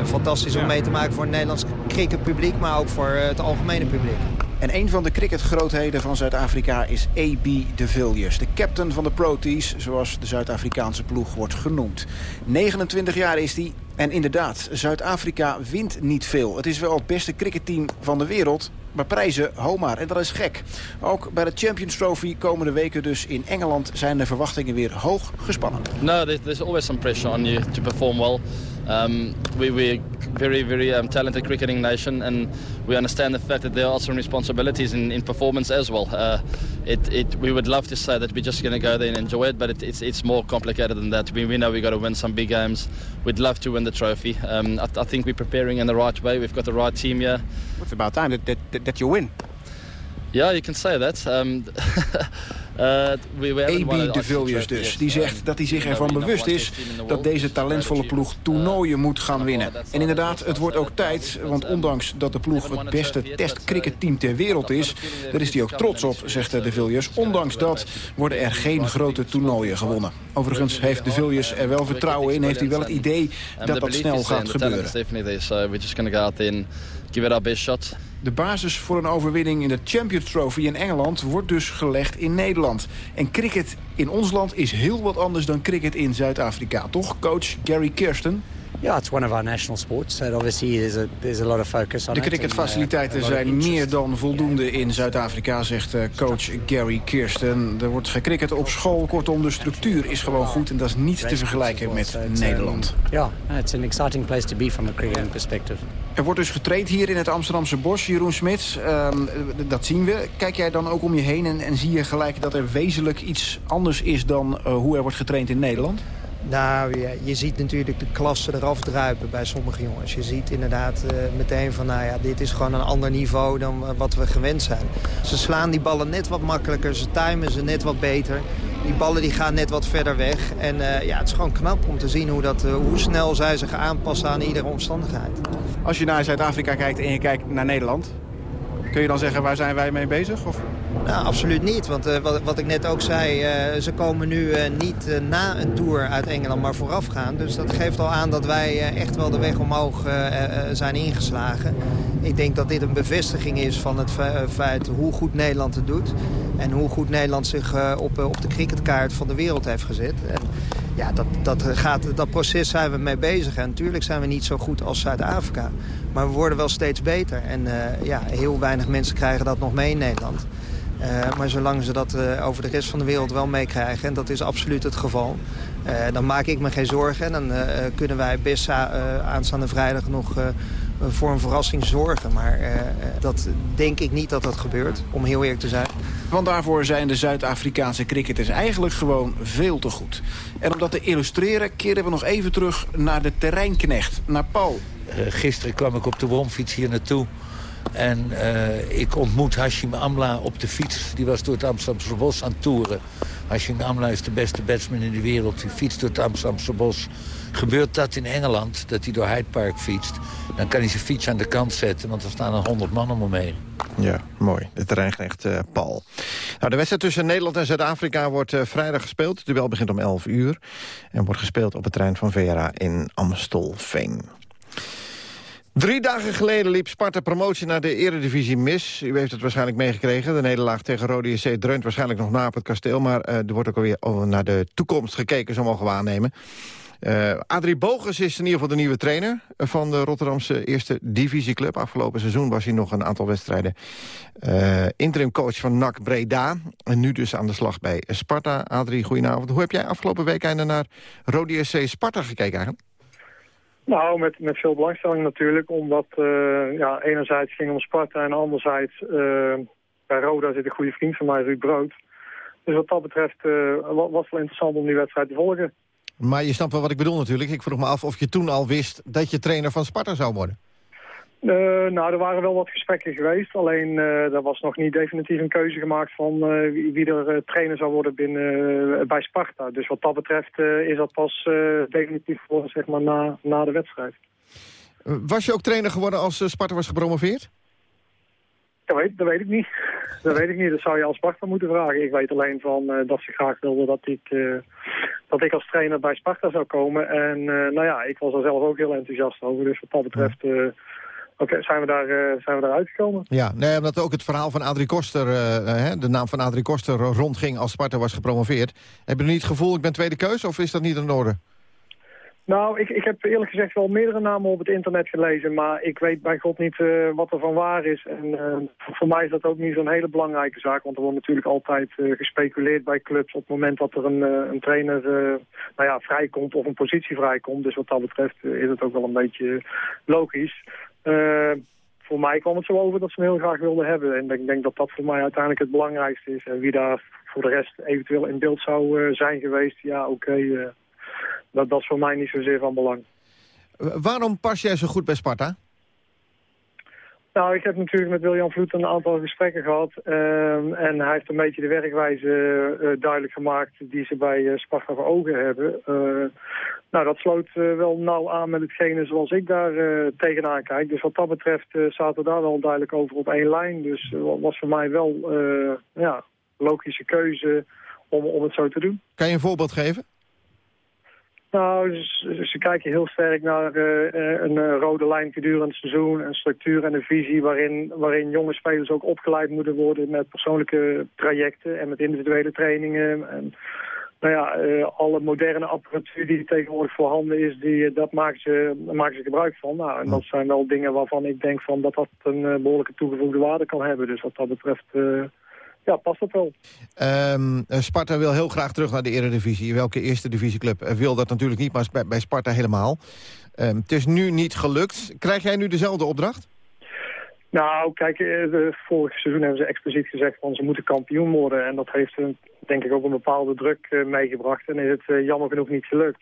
fantastisch om mee te maken voor het Nederlands cricketpubliek, maar ook voor het algemene publiek. En een van de cricketgrootheden van Zuid-Afrika is A.B. de Villiers. De captain van de Proteas, zoals de Zuid-Afrikaanse ploeg wordt genoemd. 29 jaar is hij. En inderdaad, Zuid-Afrika wint niet veel. Het is wel het beste cricketteam van de wereld, maar prijzen homaar. En dat is gek. Ook bij de Champions Trophy komende weken dus in Engeland... zijn de verwachtingen weer hoog gespannen. No, there's always some pressure on you to perform well. Um, we, we're very, very um, talented cricketing nation, and we understand the fact that there are some responsibilities in, in performance as well. Uh, it, it, we would love to say that we're just going to go there and enjoy it, but it, it's, it's more complicated than that. We, we know we've got to win some big games. We'd love to win the trophy. Um, I, I, think we're preparing in the right way. We've got the right team here. It's about time that, that, that you win. Yeah, you can say that. Um, Uh, A.B. de Villiers dus. Die zegt dat hij zich ervan bewust is dat deze talentvolle ploeg toernooien moet gaan winnen. En inderdaad, het wordt ook tijd, want ondanks dat de ploeg het beste testcricketteam ter wereld is, daar is hij ook trots op, zegt de Villiers. Ondanks dat worden er geen grote toernooien gewonnen. Overigens heeft de Villiers er wel vertrouwen in, heeft hij wel het idee dat dat snel gaat gebeuren. Give it our best shot. De basis voor een overwinning in de Champions Trophy in Engeland wordt dus gelegd in Nederland. En cricket in ons land is heel wat anders dan cricket in Zuid-Afrika. Toch, coach Gary Kirsten? Ja, it's one of our national sports. So obviously there's a, there's a lot of focus on De cricketfaciliteiten uh, zijn meer dan voldoende in Zuid-Afrika, zegt uh, coach Gary Kirsten. Er wordt gecricket op school. Kortom, de structuur is gewoon goed en dat is niet te vergelijken met Nederland. Ja, it's an exciting place to be from a cricketing perspective. Er wordt dus getraind hier in het Amsterdamse bos, Jeroen Smits. Um, dat zien we. Kijk jij dan ook om je heen en, en zie je gelijk dat er wezenlijk iets anders is dan uh, hoe er wordt getraind in Nederland? Nou, je ziet natuurlijk de klassen eraf druipen bij sommige jongens. Je ziet inderdaad uh, meteen van, nou ja, dit is gewoon een ander niveau dan wat we gewend zijn. Ze slaan die ballen net wat makkelijker, ze timen ze net wat beter. Die ballen die gaan net wat verder weg. En uh, ja, het is gewoon knap om te zien hoe, dat, hoe snel zij zich aanpassen aan iedere omstandigheid. Als je naar Zuid-Afrika kijkt en je kijkt naar Nederland... kun je dan zeggen, waar zijn wij mee bezig? Of? Nou, absoluut niet. Want uh, wat, wat, ik net ook zei, uh, ze komen nu uh, niet na een tour uit Engeland, maar vooraf gaan. Dus dat geeft al aan dat wij echt wel de weg omhoog zijn ingeslagen. Ik denk dat dit een bevestiging is van het feit hoe goed Nederland het doet. En hoe goed Nederland zich op, op de cricketkaart van de wereld heeft gezet. Ja, dat, dat, gaat, dat proces zijn we mee bezig. En natuurlijk zijn we niet zo goed als Zuid-Afrika. Maar we worden wel steeds beter. En ja, heel weinig mensen krijgen dat nog mee in Nederland. Uh, maar zolang ze dat uh, over de rest van de wereld wel meekrijgen, en dat is absoluut het geval, uh, dan maak ik me geen zorgen. En dan kunnen wij best aanstaande vrijdag nog voor een verrassing zorgen. Maar dat denk ik niet dat dat gebeurt, om heel eerlijk te zijn. Want daarvoor zijn de Zuid-Afrikaanse cricketers eigenlijk gewoon veel te goed. En om dat te illustreren keren we nog even terug naar de terreinknecht, naar Paul. gisteren kwam ik op de bromfiets hier naartoe. En uh, ik ontmoet Hashim Amla op de fiets. Die was door het Amsterdamse bos aan het toeren. Hashim Amla is de beste batsman in de wereld. Die fietst door het Amsterdamse bos. Gebeurt dat in Engeland, dat hij door Hyde Park fietst... dan kan hij zijn fiets aan de kant zetten, want er staan er honderd man om hem heen. Ja, mooi. De terreinknecht uh, Paul. Nou, de wedstrijd tussen Nederland en Zuid-Afrika wordt uh, vrijdag gespeeld. Het duel begint om 11 uur en wordt gespeeld op het terrein van Vera in Amstelveen. Drie dagen geleden liep Sparta promotie naar de eredivisie mis. U heeft het waarschijnlijk meegekregen. De nederlaag tegen Rode JC dreunt waarschijnlijk nog na op het kasteel... maar uh, er wordt ook alweer naar de toekomst gekeken, zo mogen we aannemen. Uh, Adrie Bogus is in ieder geval de nieuwe trainer van de Rotterdamse eerste divisieclub. Afgelopen seizoen was hij nog een aantal wedstrijden uh, interim coach van NAC Breda. En nu dus aan de slag bij Sparta. Adrie, goedenavond. Hoe heb jij afgelopen week naar Rode SC Sparta gekeken eigenlijk? Nou, met, met veel belangstelling natuurlijk, omdat uh, ja, enerzijds ging om Sparta en anderzijds uh, bij Roda zit een goede vriend van mij, Ruud Brood. Dus wat dat betreft uh, was het wel interessant om die wedstrijd te volgen. Maar je snapt wel wat ik bedoel natuurlijk. Ik vroeg me af of je toen al wist dat je trainer van Sparta zou worden. Uh, nou, er waren wel wat gesprekken geweest. Alleen uh, er was nog niet definitief een keuze gemaakt van uh, wie, wie, er trainer zou worden binnen, bij Sparta. Dus wat dat betreft is dat pas definitief geworden zeg maar, na, na de wedstrijd. Was je ook trainer geworden als Sparta was gepromoveerd? Dat weet, dat weet ik niet. Dat weet ik niet. Dat zou je als Sparta moeten vragen. Ik weet alleen van dat ze graag wilden dat ik, dat ik als trainer bij Sparta zou komen. En nou ja, ik was er zelf ook heel enthousiast over. Dus wat dat betreft Oké, zijn we daar uh, zijn we daar uitgekomen? Ja, nee, omdat ook het verhaal van Adrie Koster, uh, de naam van Adrie Koster rondging als Sparta was gepromoveerd. Heb je niet het gevoel, ik ben tweede keus, of is dat niet in orde? Nou, ik, ik heb eerlijk gezegd wel meerdere namen op het internet gelezen, maar ik weet bij God niet uh, wat er van waar is. En uh, voor mij is dat ook niet zo'n hele belangrijke zaak, want er wordt natuurlijk altijd uh, gespeculeerd bij clubs op het moment dat er een, een trainer nou ja, vrijkomt of een positie vrijkomt. Dus wat dat betreft is het ook wel een beetje logisch. Uh, voor mij kwam het zo over dat ze hem heel graag wilden hebben. En ik denk dat dat voor mij uiteindelijk het belangrijkste is. En wie daar voor de rest eventueel in beeld zou uh, zijn geweest, ja oké, uh, dat, dat is voor mij niet zozeer van belang. Waarom pas jij zo goed bij Sparta? Nou, ik heb natuurlijk met William Vloed een aantal gesprekken gehad. Uh, en hij heeft een beetje de werkwijze uh, duidelijk gemaakt die ze bij uh, Sparta voor ogen hebben. nou, dat sloot wel nauw aan met hetgene zoals ik daar tegenaan kijk. Dus wat dat betreft zaten we daar wel duidelijk over op één lijn. Dus was voor mij wel ja, logische keuze om, om het zo te doen. Kan je een voorbeeld geven? Nou, ze, ze, kijken heel sterk naar uh, een uh, rode lijn gedurende het seizoen, een structuur en een visie waarin, waarin jonge spelers ook opgeleid moeten worden met persoonlijke trajecten en met individuele trainingen. En, nou ja, alle moderne apparatuur die tegenwoordig voorhanden is, die, dat maken ze, maken ze gebruik van. Nou, en dat zijn wel dingen waarvan ik denk van dat dat een behoorlijke toegevoegde waarde kan hebben. Dus wat dat betreft ja, past dat wel. Um, Sparta wil heel graag terug naar de eredivisie. Welke eerste divisieclub wil dat natuurlijk niet, maar bij, Sparta helemaal. Um, het is nu niet gelukt. Krijg jij nu dezelfde opdracht? Nou, kijk, eh, de, vorig seizoen hebben ze expliciet gezegd van ze moeten kampioen worden. En dat heeft denk ik ook een bepaalde druk uh, meegebracht. En is het uh, jammer genoeg niet gelukt.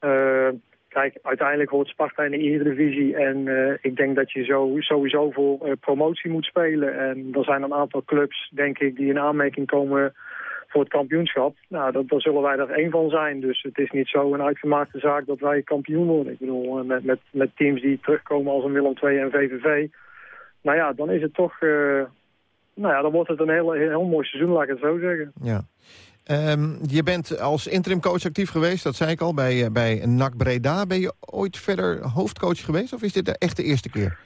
Uh, Kijk, uiteindelijk hoort Sparta in de Eredivisie. En uh, ik denk dat je zo, sowieso voor uh, promotie moet spelen. En er zijn een aantal clubs, denk ik, die in aanmerking komen voor het kampioenschap. Nou, dat, daar zullen wij er één van zijn. Dus het is niet zo een uitgemaakte zaak dat wij kampioen worden. Ik bedoel, eh, met, met, met teams die terugkomen als een Willem II en VVV. Nou ja, dan is het toch... Nou ja, dan wordt het een heel, heel mooi seizoen, laat ik het zo zeggen. Ja. Um, je bent als interimcoach actief geweest, dat zei ik al, bij, eh, bij NAC Breda. Ben je ooit verder hoofdcoach geweest of is dit de echte eerste keer?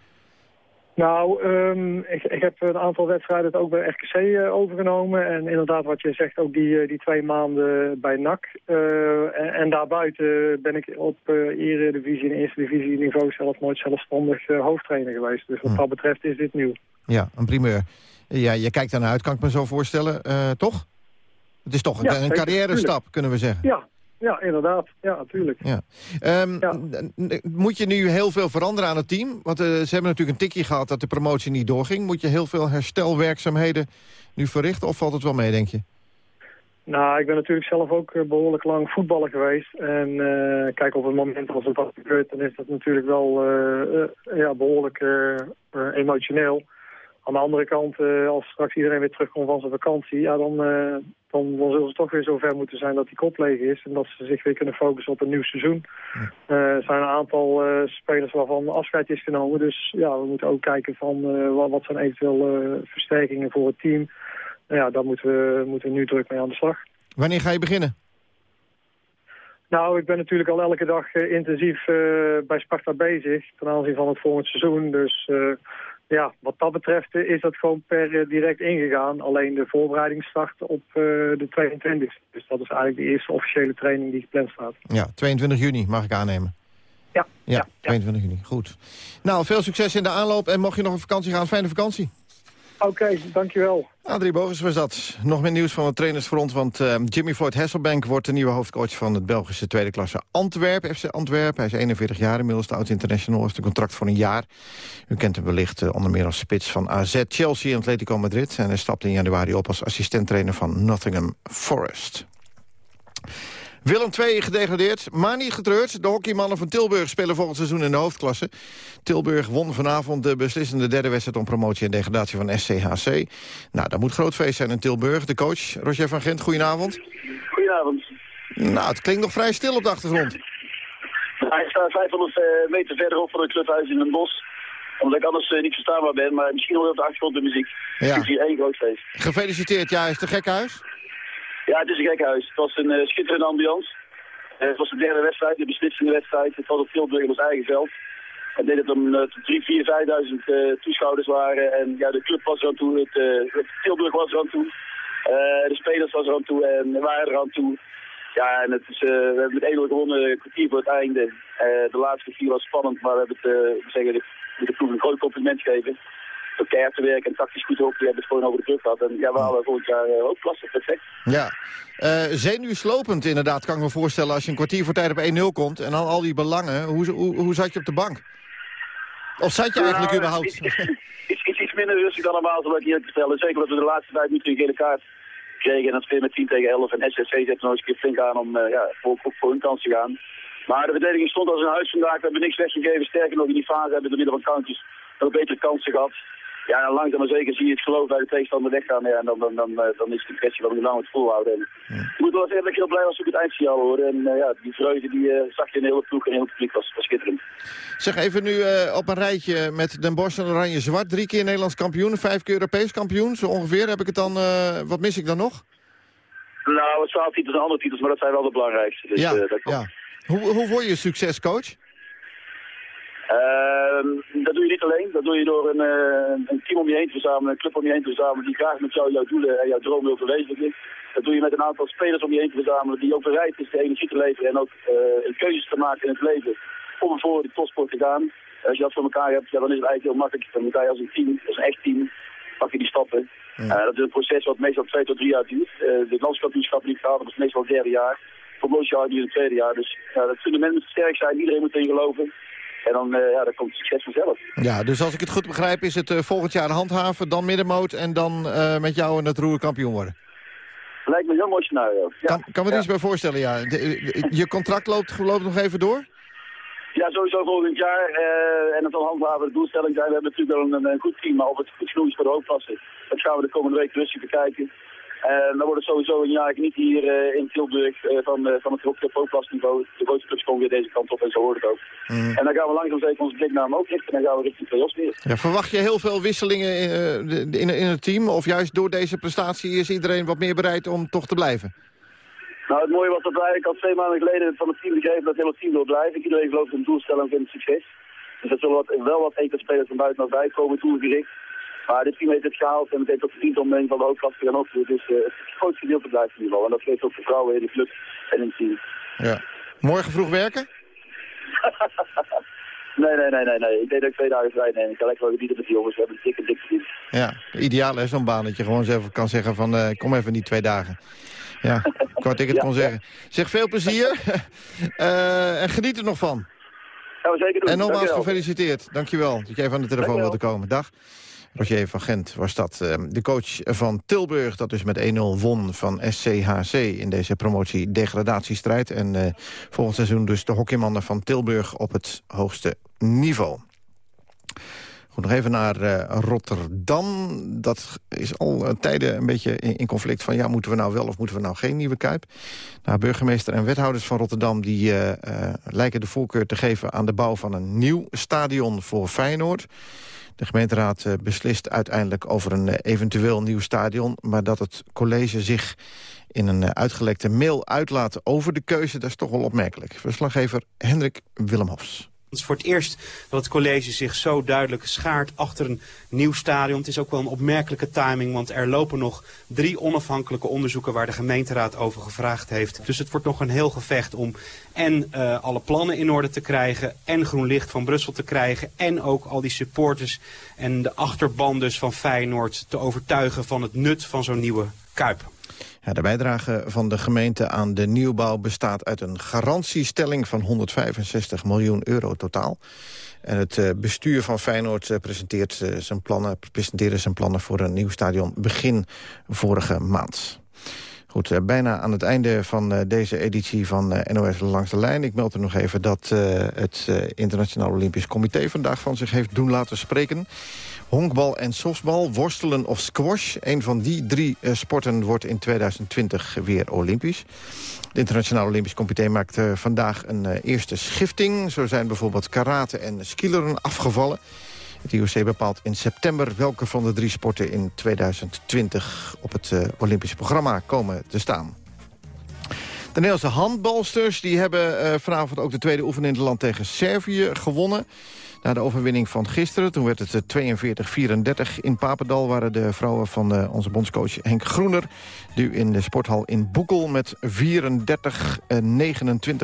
Nou, um, ik, ik, heb een aantal wedstrijden ook bij RKC uh, eh, overgenomen. En inderdaad, wat je zegt, ook die, uh, die twee maanden bij NAC. Uh, en, en, daarbuiten ben ik op uh, Eredivisie en Eerste Divisie niveau zelf nooit zelfstandig hoofdtrainer geweest. Dus wat hm. dat betreft is dit nieuw. Ja, een primeur. Ja, je kijkt naar uit, kan ik me zo voorstellen, toch? Het is toch een, een carrière stap, kunnen we zeggen. Ja, ja, inderdaad. Ja, natuurlijk. Ja. Um, ja. Moet je nu heel veel veranderen aan het team? Want uh, ze hebben natuurlijk een tikje gehad dat de promotie niet doorging. Moet je heel veel herstelwerkzaamheden nu verrichten of valt het wel mee, denk je? Nou, ik ben natuurlijk zelf ook eh, behoorlijk lang voetballer geweest. En uh, kijk, op het moment als het dat gebeurt, dan is dat natuurlijk wel uh, ja, behoorlijk emotioneel. Aan de andere kant, als straks iedereen weer terugkomt van zijn vakantie... Ja, dan, dan, dan zullen ze toch weer zover moeten zijn dat die kop leeg is... en dat ze zich weer kunnen focussen op een nieuw seizoen. er zijn een aantal spelers waarvan afscheid is genomen. Dus ja, we moeten ook kijken van wat, wat zijn eventueel versterkingen voor het team ja, daar moeten we, moeten we nu druk mee aan de slag. Wanneer ga je beginnen? Nou, ik ben natuurlijk al elke dag uh, intensief uh, bij Sparta bezig ten aanzien van het volgende seizoen. Dus uh, ja, wat dat betreft is dat gewoon per direct ingegaan. Alleen de voorbereiding start op de 22 Dus dat is eigenlijk de eerste officiële training die gepland staat. Ja, 22 juni mag ik aannemen. Ja. Ja, ja 22 juni. Goed. Nou, veel succes in de aanloop en mocht je nog op vakantie gaan, fijne vakantie. Oké, dankjewel. Adrie Bogus was dat. Nog meer nieuws van het trainersfront, want uh, Jimmy Floyd Hasselbank wordt de nieuwe hoofdcoach van het Belgische tweede klasse Antwerp, FC Antwerp. Hij is 41 jaar inmiddels, de oud-international, heeft een contract voor een jaar. U kent hem wellicht uh, onder meer als spits van AZ, Chelsea en Atletico Madrid. En hij stapte in januari op als assistenttrainer van Nottingham Forest. Willem II gedegradeerd, maar niet getreurd. De hockeymannen van Tilburg spelen volgend seizoen in de hoofdklasse. Tilburg won vanavond de beslissende derde wedstrijd... om promotie en degradatie van SCHC. Nou, dat moet groot feest zijn in Tilburg. De coach, Roger van Gent, goedenavond. Goedenavond. Nou, het klinkt nog vrij stil op de achtergrond. Hij staat 500 eh, meter verderop van het clubhuis in een bos omdat ik anders uh, niet verstaanbaar ben, maar misschien hoor je op de achtergrond de muziek. Ja. Het is hier één groot feest. Gefeliciteerd, ja, is het een gekhuis? Ja, het is een gekhuis. Het was een uh, schitterende ambiance. Uh, het was de derde wedstrijd, de beslissende wedstrijd. Het was op Tilburg op ons eigen veld. En deed om uh, 3, 4, 5.000 toeschouwers waren. En ja, de club was er aan toe, het, het Tilburg was er aan toe. de spelers was er aan toe en we waren er aan toe. Ja, en het is, we hebben met 1-0 gewonnen, kwartier voor het einde. de laatste kwartier was spannend, maar we hebben het, we zeggen, de, de een groot compliment gegeven te werken en tactisch goed op. Die hebben het gewoon over de druk gehad. En ja, we hadden volgend jaar uh, ook klasse, perfect. Ja, uh, zenuwslopend inderdaad, kan ik me voorstellen... als je een kwartier voor tijd op 1-0 komt en dan al die belangen. Hoe, hoe, hoe zat je op de bank? Of zat je eigenlijk nou, überhaupt? Iets, iets, iets, minder rustig dan normaal, zal ik eerlijk vertellen. Zeker dat we de laatste vijf minuten een gele kaart kregen. En dan spelen met 10 tegen 11. En SSC zet nog eens een keer flink aan om uh, ja, voor, voor, voor hun kans te gaan. Maar de verdediging stond als een huis vandaag. We hebben niks weggegeven. Sterker nog, in die fase hebben we door middel van counters nog betere kansen gehad. Ja, en langzaam maar zeker zie je het geloof bij de tegenstander weggaan. Ja, en dan, dan, dan, eh, dan is het een kwestie van hoe lang het volhouden. En Ik moet wel zeggen dat ik heel blij was op het eindsignaal hoor. En uh, ja, die vreugde die uh, zag je in de hele ploeg en heel het publiek was, was schitterend. Zeg even nu uh, op een rijtje met Den Bosch en Oranje Zwart. Drie keer Nederlands kampioen, vijf keer Europees kampioen. Zo ongeveer. Heb ik het dan, wat mis ik dan nog? Nou, het titels en andere titels, maar dat zijn wel de belangrijkste. Dus, ja, dat ja. Hoe, hoe word je succescoach? Uh, dat doe je niet alleen. Dat doe je door een, uh, een, team om je heen te verzamelen, een club om je heen te verzamelen die graag met jou jouw doelen en jouw droom wil verwezenlijken. Dat doe je met een aantal spelers om je heen te verzamelen die ook bereid is de energie te leveren en ook uh, keuzes te maken in het leven om voor de topsport te gaan. Als je dat voor elkaar hebt, ja, dan is het eigenlijk heel makkelijk. Dan moet je als een team, als een echt team, pak je die stappen. Ja. dat is een proces wat meestal twee tot drie jaar duurt. Uh, de landskampioenschap die ik dat is meestal het derde jaar. Promotiejaar duurt het tweede jaar. Dus ja, het fundament moet sterk zijn, iedereen moet erin geloven. En dan, uh, ja, dan komt het succes vanzelf. Ja, dus als ik het goed begrijp is het uh, volgend jaar handhaven, dan middenmoot en dan uh, met jou in het roer kampioen worden. Lijkt me een heel mooi scenario. Ja. Kan, kan me er ja. iets bij voorstellen, ja. De, je contract loopt, loopt nog even door? Ja, sowieso volgend jaar. en het zal handhaven de doelstelling zijn. We hebben natuurlijk wel een, een goed team, maar of het goed genoeg is voor de hoofdklasse. Dat gaan we de komende week rustig bekijken. En dan wordt het sowieso een jaar niet hier uh, in Tilburg uh, van, van het hoogklassniveau. De grootste clubs komen weer deze kant op en zo hoort het ook. Mm. En dan gaan we langzaam zeker onze blik naar hem ook richten en dan gaan we richting play-offs weer. Ja, verwacht je heel veel wisselingen in, in, in, het team? Of juist door deze prestatie is iedereen wat meer bereid om toch te blijven? Nou, het mooie was dat we eigenlijk al twee maanden geleden van het team begrepen dat het hele team wil blijven. Iedereen gelooft in een doelstelling en succes. Dus er zullen wat, wel wat spelers van buiten naar bij komen toegericht. Maar dit team heeft het gehaald en het heeft ook verdiend om een van de hoofdklassen te gaan opvoeren. Dus uh, het grootste gedeelte blijft in ieder geval. En dat geeft ook vertrouwen in de club en in het team. Ja. Morgen vroeg werken? nee, nee, nee, nee, nee. Ik deed ook twee dagen vrij nemen. Ik ga lekker wel genieten met de jongens. We hebben een dikke, dikke verdiend. Ja, ideaal is zo'n baan dat je gewoon even kan zeggen van uh, kom even die twee dagen. Ja, ik wou ik het ja, kon zeggen. Zeg veel plezier uh, en geniet er nog van. We zeker doen. En nogmaals gefeliciteerd. Dankjewel dat je even aan de telefoon wilde komen. Dag. Roger van Gent was dat. Eh, de coach van Tilburg, dat dus met 1-0 won van SCHC... in deze promotie-degradatiestrijd. En uh, volgend seizoen dus de hockeymannen van Tilburg op het hoogste niveau. Goed, nog even naar uh, Rotterdam. Dat is al uh, tijden een beetje in, conflict van... ja, moeten we nou wel of moeten we nou geen nieuwe Kuip? Nou, burgemeester en wethouders van Rotterdam... die lijken de voorkeur te geven aan de bouw van een nieuw stadion voor Feyenoord. De gemeenteraad beslist uiteindelijk over een eventueel nieuw stadion... maar dat het college zich in een uitgelekte mail uitlaat over de keuze... dat is toch wel opmerkelijk. Verslaggever Hendrik Willem Hofs. Voor het eerst dat het college zich zo duidelijk schaart achter een nieuw stadion. Het is ook wel een opmerkelijke timing, want er lopen nog drie onafhankelijke onderzoeken waar de gemeenteraad over gevraagd heeft. Dus het wordt nog een heel gevecht om en uh, alle plannen in orde te krijgen en groen licht van Brussel te krijgen. En ook al die supporters en de achterban dus van Feyenoord te overtuigen van het nut van zo'n nieuwe Kuip. De bijdrage van de gemeente aan de nieuwbouw bestaat uit een garantiestelling van 165 miljoen euro totaal. En het eh, bestuur van Feyenoord eh, presenteert eh, zijn plannen, presenteerde zijn plannen voor een nieuw stadion begin vorige maand. Goed, bijna aan het einde van deze editie van NOS Langs de Lijn. Ik meld er nog even dat het Internationaal Olympisch Comité vandaag van zich heeft doen laten spreken. Honkbal en softbal, worstelen of squash. Een van die drie uh, sporten wordt in 2020 weer olympisch. Het Internationaal Olympisch Comité maakt uh, vandaag een uh, eerste schifting. Zo zijn bijvoorbeeld karate en skileren afgevallen. Het IOC bepaalt in september welke van de drie sporten in 2020 op het Olympische programma komen te staan. De Nederlandse handbalsters die hebben vanavond ook de tweede oefening in het land tegen Servië gewonnen. Na de overwinning van gisteren, toen werd het 42-34 in Papendal... waren de vrouwen van uh, onze bondscoach Henk Groener... nu in de sporthal in Boekel met 34-29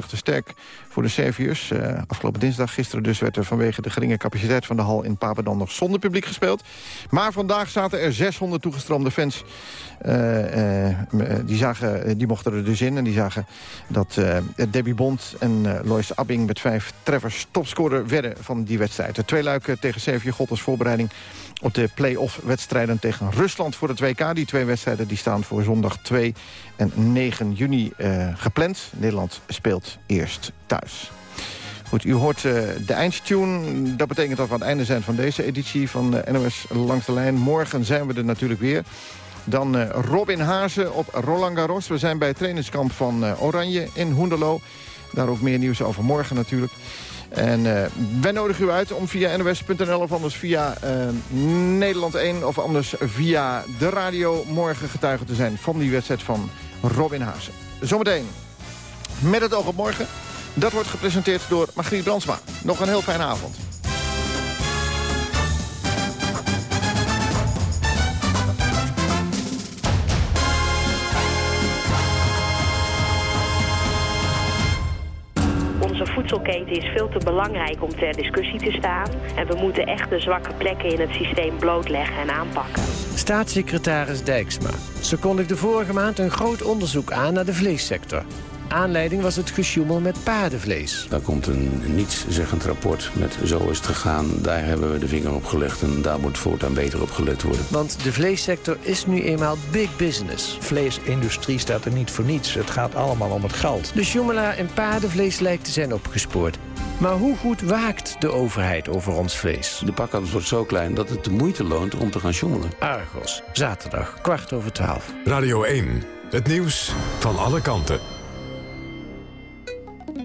te sterk voor de Serviërs. Uh, afgelopen dinsdag, gisteren dus, werd er vanwege de geringe capaciteit van de hal in Papendal nog zonder publiek gespeeld. Maar vandaag zaten er 600 toegestroomde fans. Uh, die, zagen, die mochten er dus in en die zagen dat Debbie Bond en Lois Abbing met vijf treffers topscorer werden van die wedstrijd. De twee luiken tegen Servië God als voorbereiding op de play-off wedstrijden tegen Rusland voor het WK. Die twee wedstrijden die staan voor zondag 2 en 9 juni uh, gepland. Nederland speelt eerst thuis. Goed, u hoort uh, de eindtune. Dat betekent dat we aan het einde zijn van deze editie van uh, NOS Langs de Lijn. Morgen zijn we er natuurlijk weer. Dan Robin Hazen op Roland Garros. We zijn bij het trainingskamp van Oranje in Hoenderloo. Daar ook meer nieuws over morgen natuurlijk. En uh, wij nodigen u uit om via nws.nl of anders via uh, Nederland 1... of anders via de radio morgen getuige te zijn van die wedstrijd van Robin Haase. Zometeen met het oog op morgen. Dat wordt gepresenteerd door Margriet Brandsma. Nog een heel fijne avond. Voedselketen is veel te belangrijk om ter discussie te staan. En we moeten echt de zwakke plekken in het systeem blootleggen en aanpakken. Staatssecretaris Dijksma. Ze kondigde vorige maand een groot onderzoek aan naar de vleessector. Aanleiding was het gesjoemel met paardenvlees. Daar komt een nietszeggend rapport met zo is het gegaan. Daar hebben we de vinger op gelegd en daar moet voortaan beter op gelet worden. Want de vleessector is nu eenmaal big business. Vleesindustrie staat er niet voor niets. Het gaat allemaal om het geld. De joemelaar in paardenvlees lijkt te zijn opgespoord. Maar hoe goed waakt de overheid over ons vlees? De pakkans wordt zo klein dat het de moeite loont om te gaan joemelen. Argos, zaterdag, kwart over twaalf. Radio 1, het nieuws van alle kanten.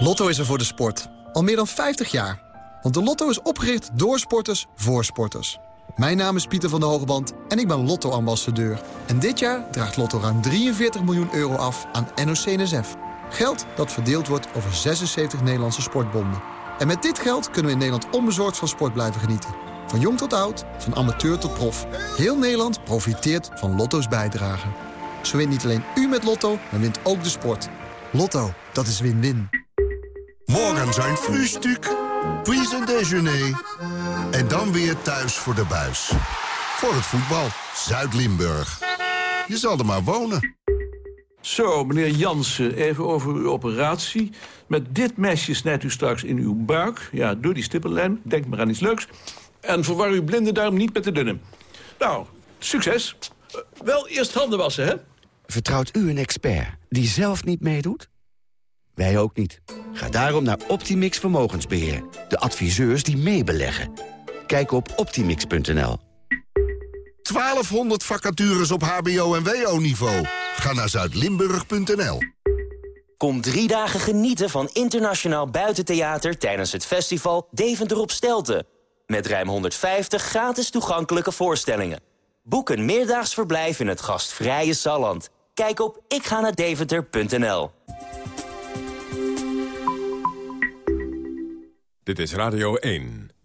Lotto is er voor de sport. Al meer dan 50 jaar. Want de Lotto is opgericht door sporters voor sporters. Mijn naam is Pieter van der Hogeband en ik ben Lotto-ambassadeur. En dit jaar draagt Lotto ruim 43 miljoen euro af aan NOC-NSF. Geld dat verdeeld wordt over 76 Nederlandse sportbonden. En met dit geld kunnen we in Nederland onbezorgd van sport blijven genieten. Van jong tot oud, van amateur tot prof. Heel Nederland profiteert van Lotto's bijdrage. Zo wint niet alleen u met Lotto, maar wint ook de sport. Lotto, dat is win-win. Morgen zijn frühstuk, puis een déjeuner. En dan weer thuis voor de buis. Voor het voetbal, Zuid-Limburg. Je zal er maar wonen. Zo, meneer Jansen, even over uw operatie. Met dit mesje snijdt u straks in uw buik. Ja, door die stippellijn. Denk maar aan iets leuks. En verwar uw blinde duim niet met de dunne. Nou, succes. Uh, wel eerst handen wassen, hè? Vertrouwt u een expert die zelf niet meedoet? Wij ook niet. Ga daarom naar Optimix Vermogensbeheer. De adviseurs die meebeleggen. Kijk op optimix.nl. 1200 vacatures op hbo- en wo-niveau. Ga naar zuidlimburg.nl. Kom drie dagen genieten van internationaal buitentheater... tijdens het festival Deventer op Stelten. Met ruim 150 gratis toegankelijke voorstellingen. Boek een meerdaags verblijf in het gastvrije Salland. Kijk op ikga Dit is Radio 1.